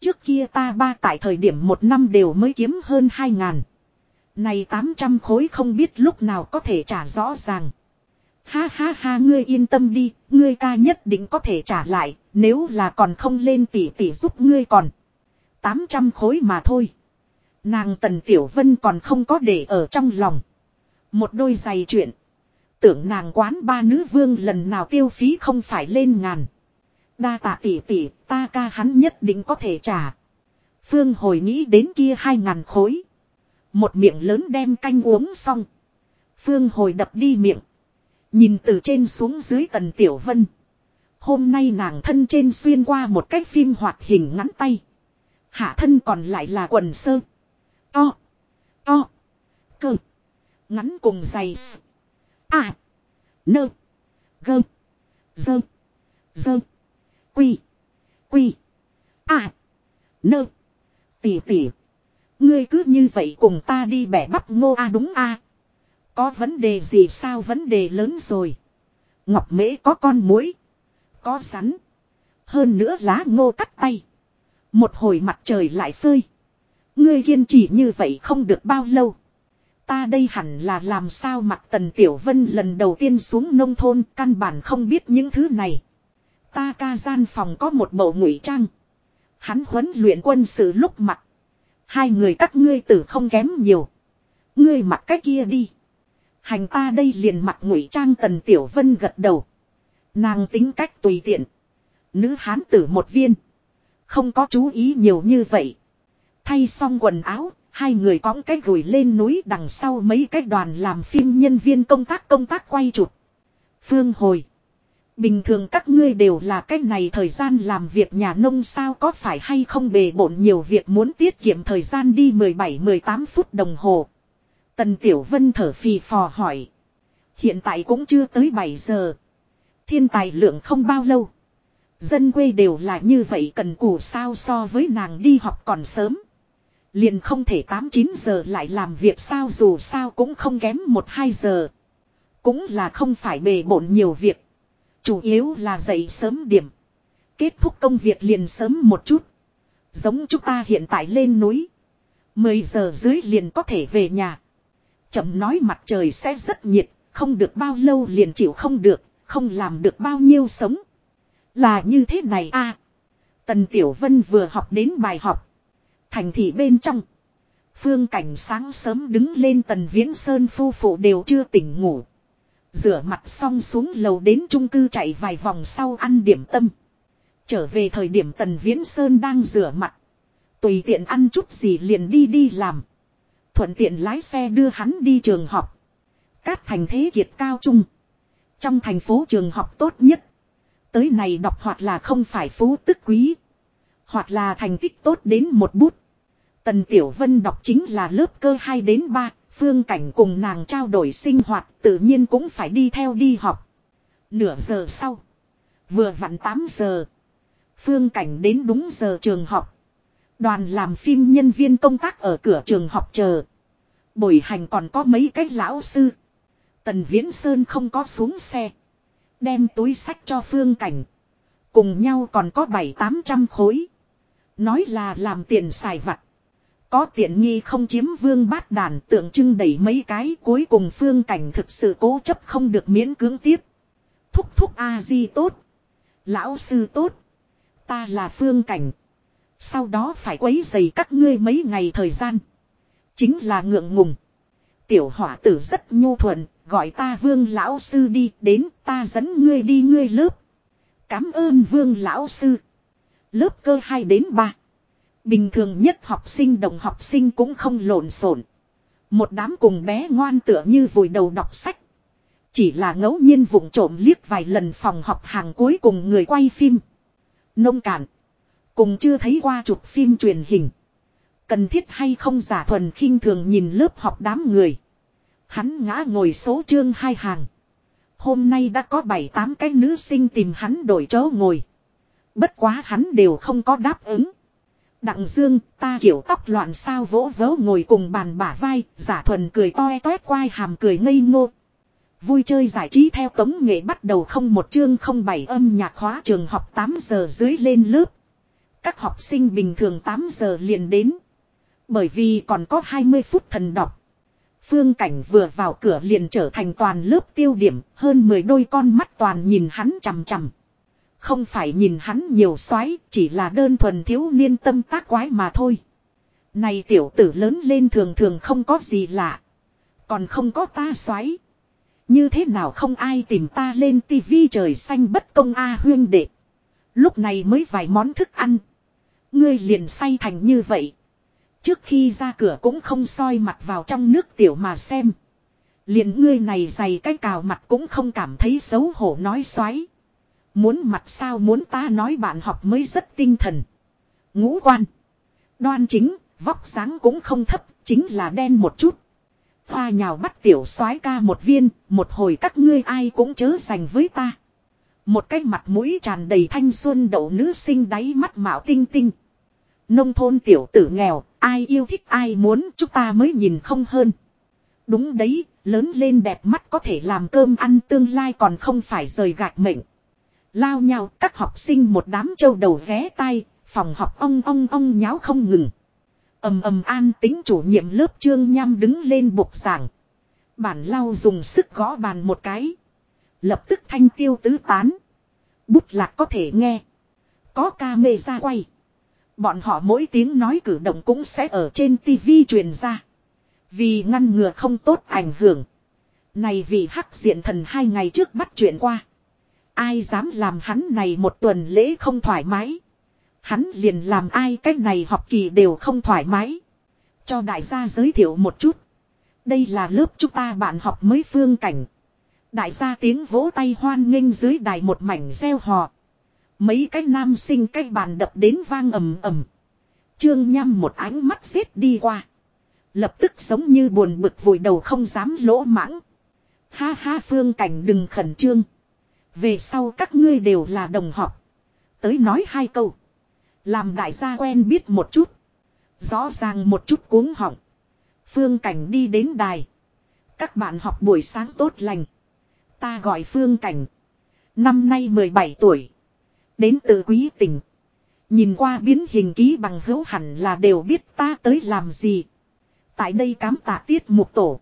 Trước kia ta ba tại thời điểm một năm đều mới kiếm hơn hai ngàn. Này 800 khối không biết lúc nào có thể trả rõ ràng. Ha ha ha ngươi yên tâm đi, ngươi ca nhất định có thể trả lại, nếu là còn không lên tỷ tỷ giúp ngươi còn. 800 khối mà thôi. Nàng Tần Tiểu Vân còn không có để ở trong lòng. Một đôi giày chuyện. Tưởng nàng quán ba nữ vương lần nào tiêu phí không phải lên ngàn. Đa tạ tỷ tỷ, ta ca hắn nhất định có thể trả. Phương hồi nghĩ đến kia hai ngàn khối. Một miệng lớn đem canh uống xong. Phương hồi đập đi miệng. Nhìn từ trên xuống dưới tần tiểu vân. Hôm nay nàng thân trên xuyên qua một cái phim hoạt hình ngắn tay. Hạ thân còn lại là quần sơ. To. To. Cơ. Ngắn cùng dày. À. Nơ. Gơ. Dơ. Dơ. Quy. Quy. À. Nơ. Tỉ tỉ. Ngươi cứ như vậy cùng ta đi bẻ bắp ngô a đúng a Có vấn đề gì sao vấn đề lớn rồi. Ngọc mễ có con muối. Có rắn. Hơn nữa lá ngô cắt tay. Một hồi mặt trời lại phơi. Ngươi kiên trì như vậy không được bao lâu. Ta đây hẳn là làm sao mặt tần tiểu vân lần đầu tiên xuống nông thôn, căn bản không biết những thứ này. Ta ca gian phòng có một bộ ngụy trang. Hắn huấn luyện quân sự lúc mặt. Hai người các ngươi tử không kém nhiều. Ngươi mặc cái kia đi. Hành ta đây liền mặt ngụy trang tần tiểu vân gật đầu. Nàng tính cách tùy tiện. Nữ hán tử một viên. Không có chú ý nhiều như vậy. Thay xong quần áo, hai người cõng cái gửi lên núi đằng sau mấy cái đoàn làm phim nhân viên công tác công tác quay chụp. Phương hồi. Bình thường các ngươi đều là cái này thời gian làm việc nhà nông sao có phải hay không bề bộn nhiều việc muốn tiết kiệm thời gian đi 17-18 phút đồng hồ. Tần Tiểu Vân thở phì phò hỏi. Hiện tại cũng chưa tới 7 giờ. Thiên tài lượng không bao lâu. Dân quê đều là như vậy cần cù sao so với nàng đi học còn sớm. Liền không thể 8-9 giờ lại làm việc sao dù sao cũng không kém 1-2 giờ. Cũng là không phải bề bộn nhiều việc. Chủ yếu là dậy sớm điểm. Kết thúc công việc liền sớm một chút. Giống chúng ta hiện tại lên núi. 10 giờ dưới liền có thể về nhà. Chậm nói mặt trời sẽ rất nhiệt, không được bao lâu liền chịu không được, không làm được bao nhiêu sống. Là như thế này a à, Tần Tiểu Vân vừa học đến bài học. Thành thị bên trong. Phương cảnh sáng sớm đứng lên tần viễn sơn phu phụ đều chưa tỉnh ngủ. Rửa mặt xong xuống lầu đến trung cư chạy vài vòng sau ăn điểm tâm. Trở về thời điểm tần viễn sơn đang rửa mặt. Tùy tiện ăn chút gì liền đi đi làm. Thuận tiện lái xe đưa hắn đi trường học. Cát thành thế kiệt cao trung. Trong thành phố trường học tốt nhất. Tới này đọc hoặc là không phải phú tức quý. Hoặc là thành tích tốt đến một bút. Tần Tiểu Vân đọc chính là lớp cơ 2 đến 3, phương cảnh cùng nàng trao đổi sinh hoạt tự nhiên cũng phải đi theo đi học. Nửa giờ sau, vừa vặn 8 giờ, phương cảnh đến đúng giờ trường học. Đoàn làm phim nhân viên công tác ở cửa trường học chờ. Buổi hành còn có mấy cách lão sư. Tần Viễn Sơn không có xuống xe. Đem túi sách cho phương cảnh. Cùng nhau còn có 7-800 khối. Nói là làm tiền xài vặt. Có tiện nghi không chiếm vương bát đàn tượng trưng đẩy mấy cái cuối cùng phương cảnh thực sự cố chấp không được miễn cưỡng tiếp. Thúc thúc A-di tốt. Lão sư tốt. Ta là phương cảnh. Sau đó phải quấy dày các ngươi mấy ngày thời gian. Chính là ngượng ngùng. Tiểu hỏa tử rất nhu thuận, gọi ta vương lão sư đi, đến ta dẫn ngươi đi ngươi lớp. Cám ơn vương lão sư. Lớp cơ 2 đến 3. Bình thường nhất học sinh đồng học sinh cũng không lộn xộn. Một đám cùng bé ngoan tựa như vùi đầu đọc sách. Chỉ là ngẫu nhiên vụng trộm liếc vài lần phòng học hàng cuối cùng người quay phim. Nông cạn. Cùng chưa thấy qua chụp phim truyền hình. Cần thiết hay không giả thuần khinh thường nhìn lớp học đám người. Hắn ngã ngồi số chương hai hàng. Hôm nay đã có bảy tám cái nữ sinh tìm hắn đổi chỗ ngồi. Bất quá hắn đều không có đáp ứng. Đặng Dương, ta kiểu tóc loạn sao vỗ vỗ ngồi cùng bàn bả vai, giả thuần cười toe toét quai hàm cười ngây ngô. Vui chơi giải trí theo tống nghệ bắt đầu không một chương không bảy âm nhạc khóa trường học 8 giờ dưới lên lớp. Các học sinh bình thường 8 giờ liền đến. Bởi vì còn có 20 phút thần đọc. Phương Cảnh vừa vào cửa liền trở thành toàn lớp tiêu điểm, hơn 10 đôi con mắt toàn nhìn hắn chằm chằm. Không phải nhìn hắn nhiều xoáy, chỉ là đơn thuần thiếu niên tâm tác quái mà thôi. Này tiểu tử lớn lên thường thường không có gì lạ. Còn không có ta xoáy. Như thế nào không ai tìm ta lên tivi trời xanh bất công a huyên đệ. Lúc này mới vài món thức ăn. Ngươi liền say thành như vậy. Trước khi ra cửa cũng không soi mặt vào trong nước tiểu mà xem. Liền ngươi này dày cái cào mặt cũng không cảm thấy xấu hổ nói xoáy. Muốn mặt sao muốn ta nói bạn học mới rất tinh thần. Ngũ quan. Đoan chính, vóc sáng cũng không thấp, chính là đen một chút. Hoa nhào bắt tiểu soái ca một viên, một hồi các ngươi ai cũng chớ dành với ta. Một cái mặt mũi tràn đầy thanh xuân đậu nữ sinh đáy mắt mạo tinh tinh. Nông thôn tiểu tử nghèo, ai yêu thích ai muốn chúng ta mới nhìn không hơn. Đúng đấy, lớn lên đẹp mắt có thể làm cơm ăn tương lai còn không phải rời gạch mệnh. Lao nhau các học sinh một đám châu đầu vé tay, phòng học ong ong ong nháo không ngừng ầm ầm an tính chủ nhiệm lớp trương nham đứng lên bục giảng. Bản lao dùng sức gõ bàn một cái. Lập tức thanh tiêu tứ tán. Bút lạc có thể nghe. Có ca mê ra quay. Bọn họ mỗi tiếng nói cử động cũng sẽ ở trên tivi truyền ra. Vì ngăn ngừa không tốt ảnh hưởng. Này vì hắc diện thần hai ngày trước bắt chuyện qua. Ai dám làm hắn này một tuần lễ không thoải mái. Hắn liền làm ai cách này học kỳ đều không thoải mái. Cho đại gia giới thiệu một chút. Đây là lớp chúng ta bạn học mới phương cảnh. Đại gia tiếng vỗ tay hoan nghênh dưới đài một mảnh gieo hò. Mấy cái nam sinh, cái bàn đập đến vang ầm ầm. Trương nhăm một ánh mắt xếp đi qua. Lập tức giống như buồn bực vùi đầu không dám lỗ mãng. Ha ha, phương cảnh đừng khẩn trương. Về sau các ngươi đều là đồng học. Tới nói hai câu. Làm đại gia quen biết một chút. Rõ ràng một chút cuống họng. Phương Cảnh đi đến đài. Các bạn học buổi sáng tốt lành. Ta gọi Phương Cảnh. Năm nay 17 tuổi. Đến từ quý tỉnh. Nhìn qua biến hình ký bằng hữu hẳn là đều biết ta tới làm gì. Tại đây cám tạ tiết mục tổ.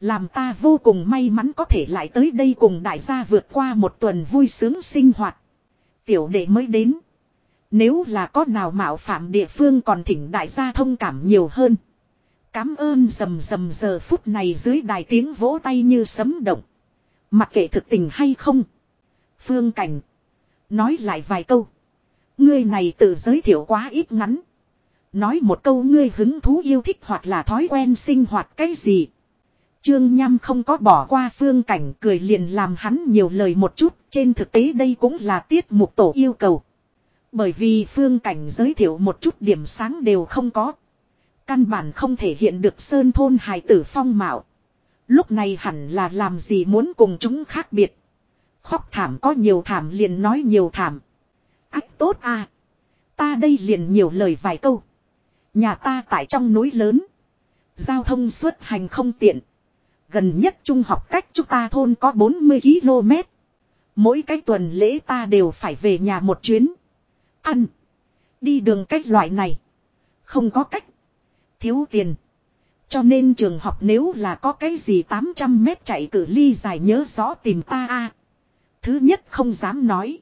Làm ta vô cùng may mắn có thể lại tới đây cùng đại gia vượt qua một tuần vui sướng sinh hoạt. Tiểu đệ mới đến. Nếu là có nào mạo phạm địa phương còn thỉnh đại gia thông cảm nhiều hơn. Cám ơn rầm rầm giờ phút này dưới đài tiếng vỗ tay như sấm động. Mặc kệ thực tình hay không. Phương Cảnh. Nói lại vài câu. Ngươi này tự giới thiệu quá ít ngắn. Nói một câu ngươi hứng thú yêu thích hoặc là thói quen sinh hoạt cái gì. Trương Nham không có bỏ qua phương cảnh cười liền làm hắn nhiều lời một chút. Trên thực tế đây cũng là tiết mục tổ yêu cầu. Bởi vì phương cảnh giới thiệu một chút điểm sáng đều không có. Căn bản không thể hiện được sơn thôn hài tử phong mạo. Lúc này hẳn là làm gì muốn cùng chúng khác biệt. Khóc thảm có nhiều thảm liền nói nhiều thảm. Ách, tốt à. Ta đây liền nhiều lời vài câu. Nhà ta tại trong núi lớn. Giao thông xuất hành không tiện. Gần nhất trung học cách chúng ta thôn có 40 km. Mỗi cái tuần lễ ta đều phải về nhà một chuyến. Ăn. Đi đường cách loại này. Không có cách. Thiếu tiền. Cho nên trường học nếu là có cái gì 800 mét chạy cử ly dài nhớ rõ tìm ta a Thứ nhất không dám nói.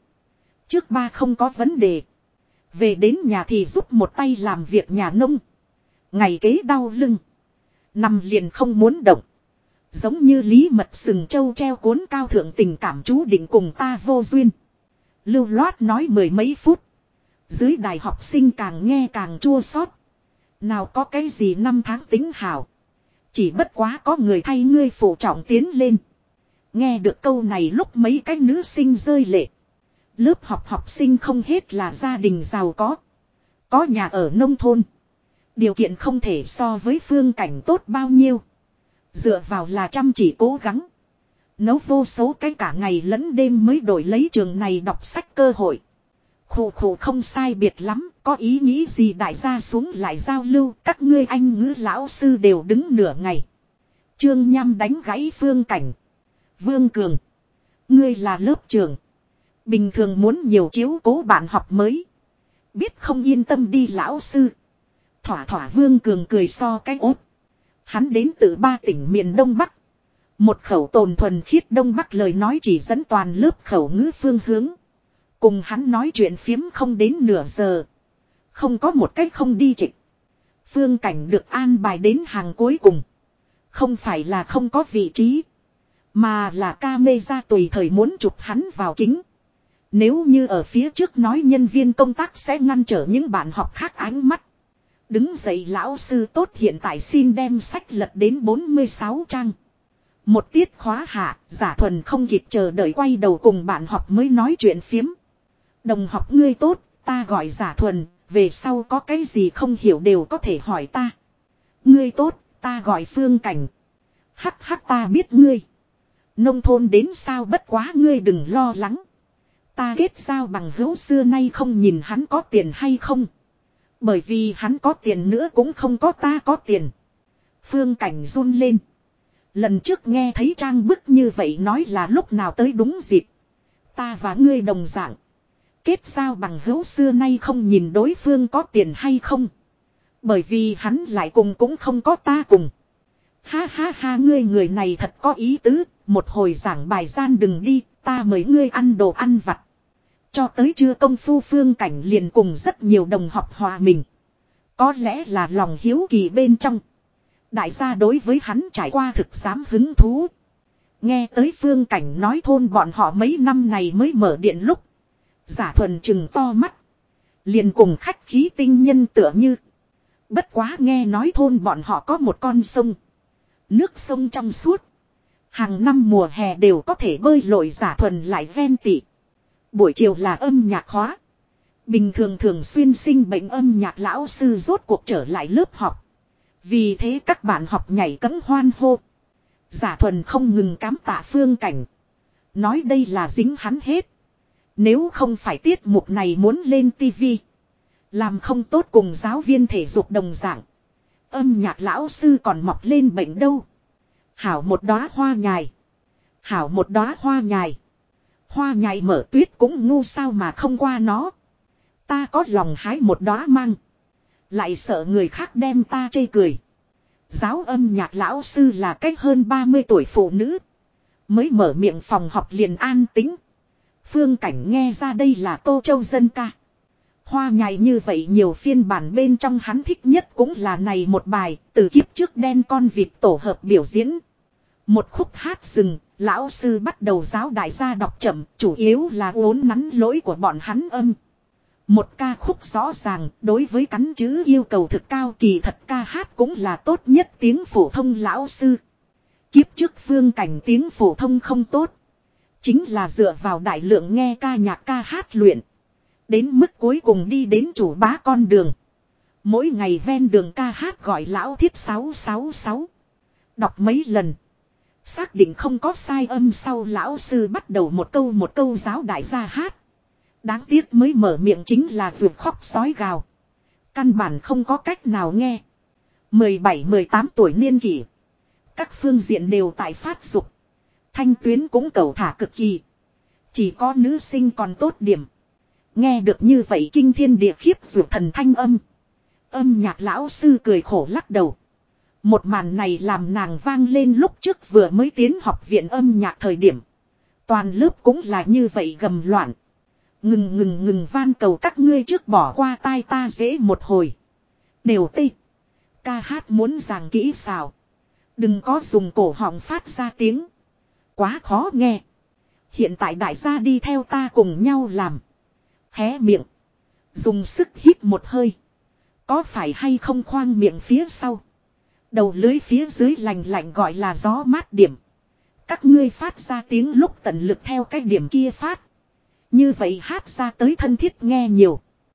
Trước ba không có vấn đề. Về đến nhà thì giúp một tay làm việc nhà nông. Ngày kế đau lưng. Nằm liền không muốn động. Giống như lý mật sừng châu treo cuốn cao thượng tình cảm chú định cùng ta vô duyên. Lưu loát nói mười mấy phút. Dưới đài học sinh càng nghe càng chua xót. Nào có cái gì năm tháng tính hảo. Chỉ bất quá có người thay ngươi phụ trọng tiến lên. Nghe được câu này lúc mấy cái nữ sinh rơi lệ. Lớp học học sinh không hết là gia đình giàu có. Có nhà ở nông thôn. Điều kiện không thể so với phương cảnh tốt bao nhiêu. Dựa vào là chăm chỉ cố gắng. Nấu vô số cái cả ngày lẫn đêm mới đổi lấy trường này đọc sách cơ hội. Khổ khổ không sai biệt lắm, có ý nghĩ gì đại gia xuống lại giao lưu, các ngươi anh ngữ lão sư đều đứng nửa ngày. Trương Nham đánh gãy phương cảnh. Vương Cường. Ngươi là lớp trưởng. Bình thường muốn nhiều chiếu cố bạn học mới. Biết không yên tâm đi lão sư. Thỏa thỏa Vương Cường cười so cái ốt. Hắn đến từ ba tỉnh miền Đông Bắc. Một khẩu tồn thuần khiết Đông Bắc lời nói chỉ dẫn toàn lớp khẩu ngữ phương hướng. Cùng hắn nói chuyện phiếm không đến nửa giờ. Không có một cách không đi trịch. Phương cảnh được an bài đến hàng cuối cùng. Không phải là không có vị trí. Mà là ca mê ra tùy thời muốn chụp hắn vào kính. Nếu như ở phía trước nói nhân viên công tác sẽ ngăn trở những bạn học khác ánh mắt. Đứng dậy lão sư tốt hiện tại xin đem sách lật đến 46 trang. Một tiết khóa hạ, giả thuần không kịp chờ đợi quay đầu cùng bạn học mới nói chuyện phiếm. Đồng học ngươi tốt, ta gọi giả thuần, về sau có cái gì không hiểu đều có thể hỏi ta. Ngươi tốt, ta gọi phương cảnh. Hắc hắc ta biết ngươi. Nông thôn đến sao bất quá ngươi đừng lo lắng. Ta kết giao bằng hữu xưa nay không nhìn hắn có tiền hay không. Bởi vì hắn có tiền nữa cũng không có ta có tiền. Phương cảnh run lên. Lần trước nghe thấy trang bức như vậy nói là lúc nào tới đúng dịp. Ta và ngươi đồng dạng. Kết sao bằng hữu xưa nay không nhìn đối phương có tiền hay không. Bởi vì hắn lại cùng cũng không có ta cùng. Ha ha ha ngươi người này thật có ý tứ, một hồi giảng bài gian đừng đi, ta mời ngươi ăn đồ ăn vặt. Cho tới chưa công phu phương cảnh liền cùng rất nhiều đồng học hòa mình. Có lẽ là lòng hiếu kỳ bên trong. Đại gia đối với hắn trải qua thực dám hứng thú. Nghe tới phương cảnh nói thôn bọn họ mấy năm này mới mở điện lúc. Giả thuần chừng to mắt. Liền cùng khách khí tinh nhân tựa như. Bất quá nghe nói thôn bọn họ có một con sông. Nước sông trong suốt. Hàng năm mùa hè đều có thể bơi lội giả thuần lại ven tị. Buổi chiều là âm nhạc khóa. Bình thường thường xuyên sinh bệnh âm nhạc lão sư rốt cuộc trở lại lớp học. Vì thế các bạn học nhảy cấm hoan hô. Giả thuần không ngừng cám tạ phương cảnh. Nói đây là dính hắn hết. Nếu không phải tiết mục này muốn lên tivi. Làm không tốt cùng giáo viên thể dục đồng dạng. Âm nhạc lão sư còn mọc lên bệnh đâu. Hảo một đóa hoa nhài. Hảo một đóa hoa nhài. Hoa nhảy mở tuyết cũng ngu sao mà không qua nó. Ta có lòng hái một đóa mang. Lại sợ người khác đem ta chê cười. Giáo âm nhạc lão sư là cách hơn 30 tuổi phụ nữ. Mới mở miệng phòng học liền an tính. Phương cảnh nghe ra đây là Tô Châu dân ca. Hoa nhài như vậy nhiều phiên bản bên trong hắn thích nhất cũng là này một bài, từ kiếp trước đen con vịt tổ hợp biểu diễn. Một khúc hát rừng, lão sư bắt đầu giáo đại gia đọc chậm, chủ yếu là uốn nắn lỗi của bọn hắn âm. Một ca khúc rõ ràng, đối với cắn chữ yêu cầu thực cao kỳ thật ca hát cũng là tốt nhất tiếng phổ thông lão sư. Kiếp trước phương cảnh tiếng phổ thông không tốt. Chính là dựa vào đại lượng nghe ca nhạc ca hát luyện. Đến mức cuối cùng đi đến chủ bá con đường. Mỗi ngày ven đường ca hát gọi lão thiết 666. Đọc mấy lần. Xác định không có sai âm sau lão sư bắt đầu một câu một câu giáo đại gia hát. Đáng tiếc mới mở miệng chính là ruột khóc sói gào. Căn bản không có cách nào nghe. 17-18 tuổi niên kỷ. Các phương diện đều tại phát dục. Thanh tuyến cũng cầu thả cực kỳ. Chỉ có nữ sinh còn tốt điểm. Nghe được như vậy kinh thiên địa khiếp ruột thần thanh âm. Âm nhạc lão sư cười khổ lắc đầu. Một màn này làm nàng vang lên lúc trước vừa mới tiến học viện âm nhạc thời điểm. Toàn lớp cũng là như vậy gầm loạn. Ngừng ngừng ngừng van cầu các ngươi trước bỏ qua tai ta dễ một hồi. Đều tê. Ca hát muốn giảng kỹ xào. Đừng có dùng cổ họng phát ra tiếng. Quá khó nghe. Hiện tại đại gia đi theo ta cùng nhau làm. Hé miệng. Dùng sức hít một hơi. Có phải hay không khoang miệng phía sau. Đầu lưới phía dưới lành lạnh gọi là gió mát điểm. Các ngươi phát ra tiếng lúc tận lực theo cái điểm kia phát. Như vậy hát ra tới thân thiết nghe nhiều.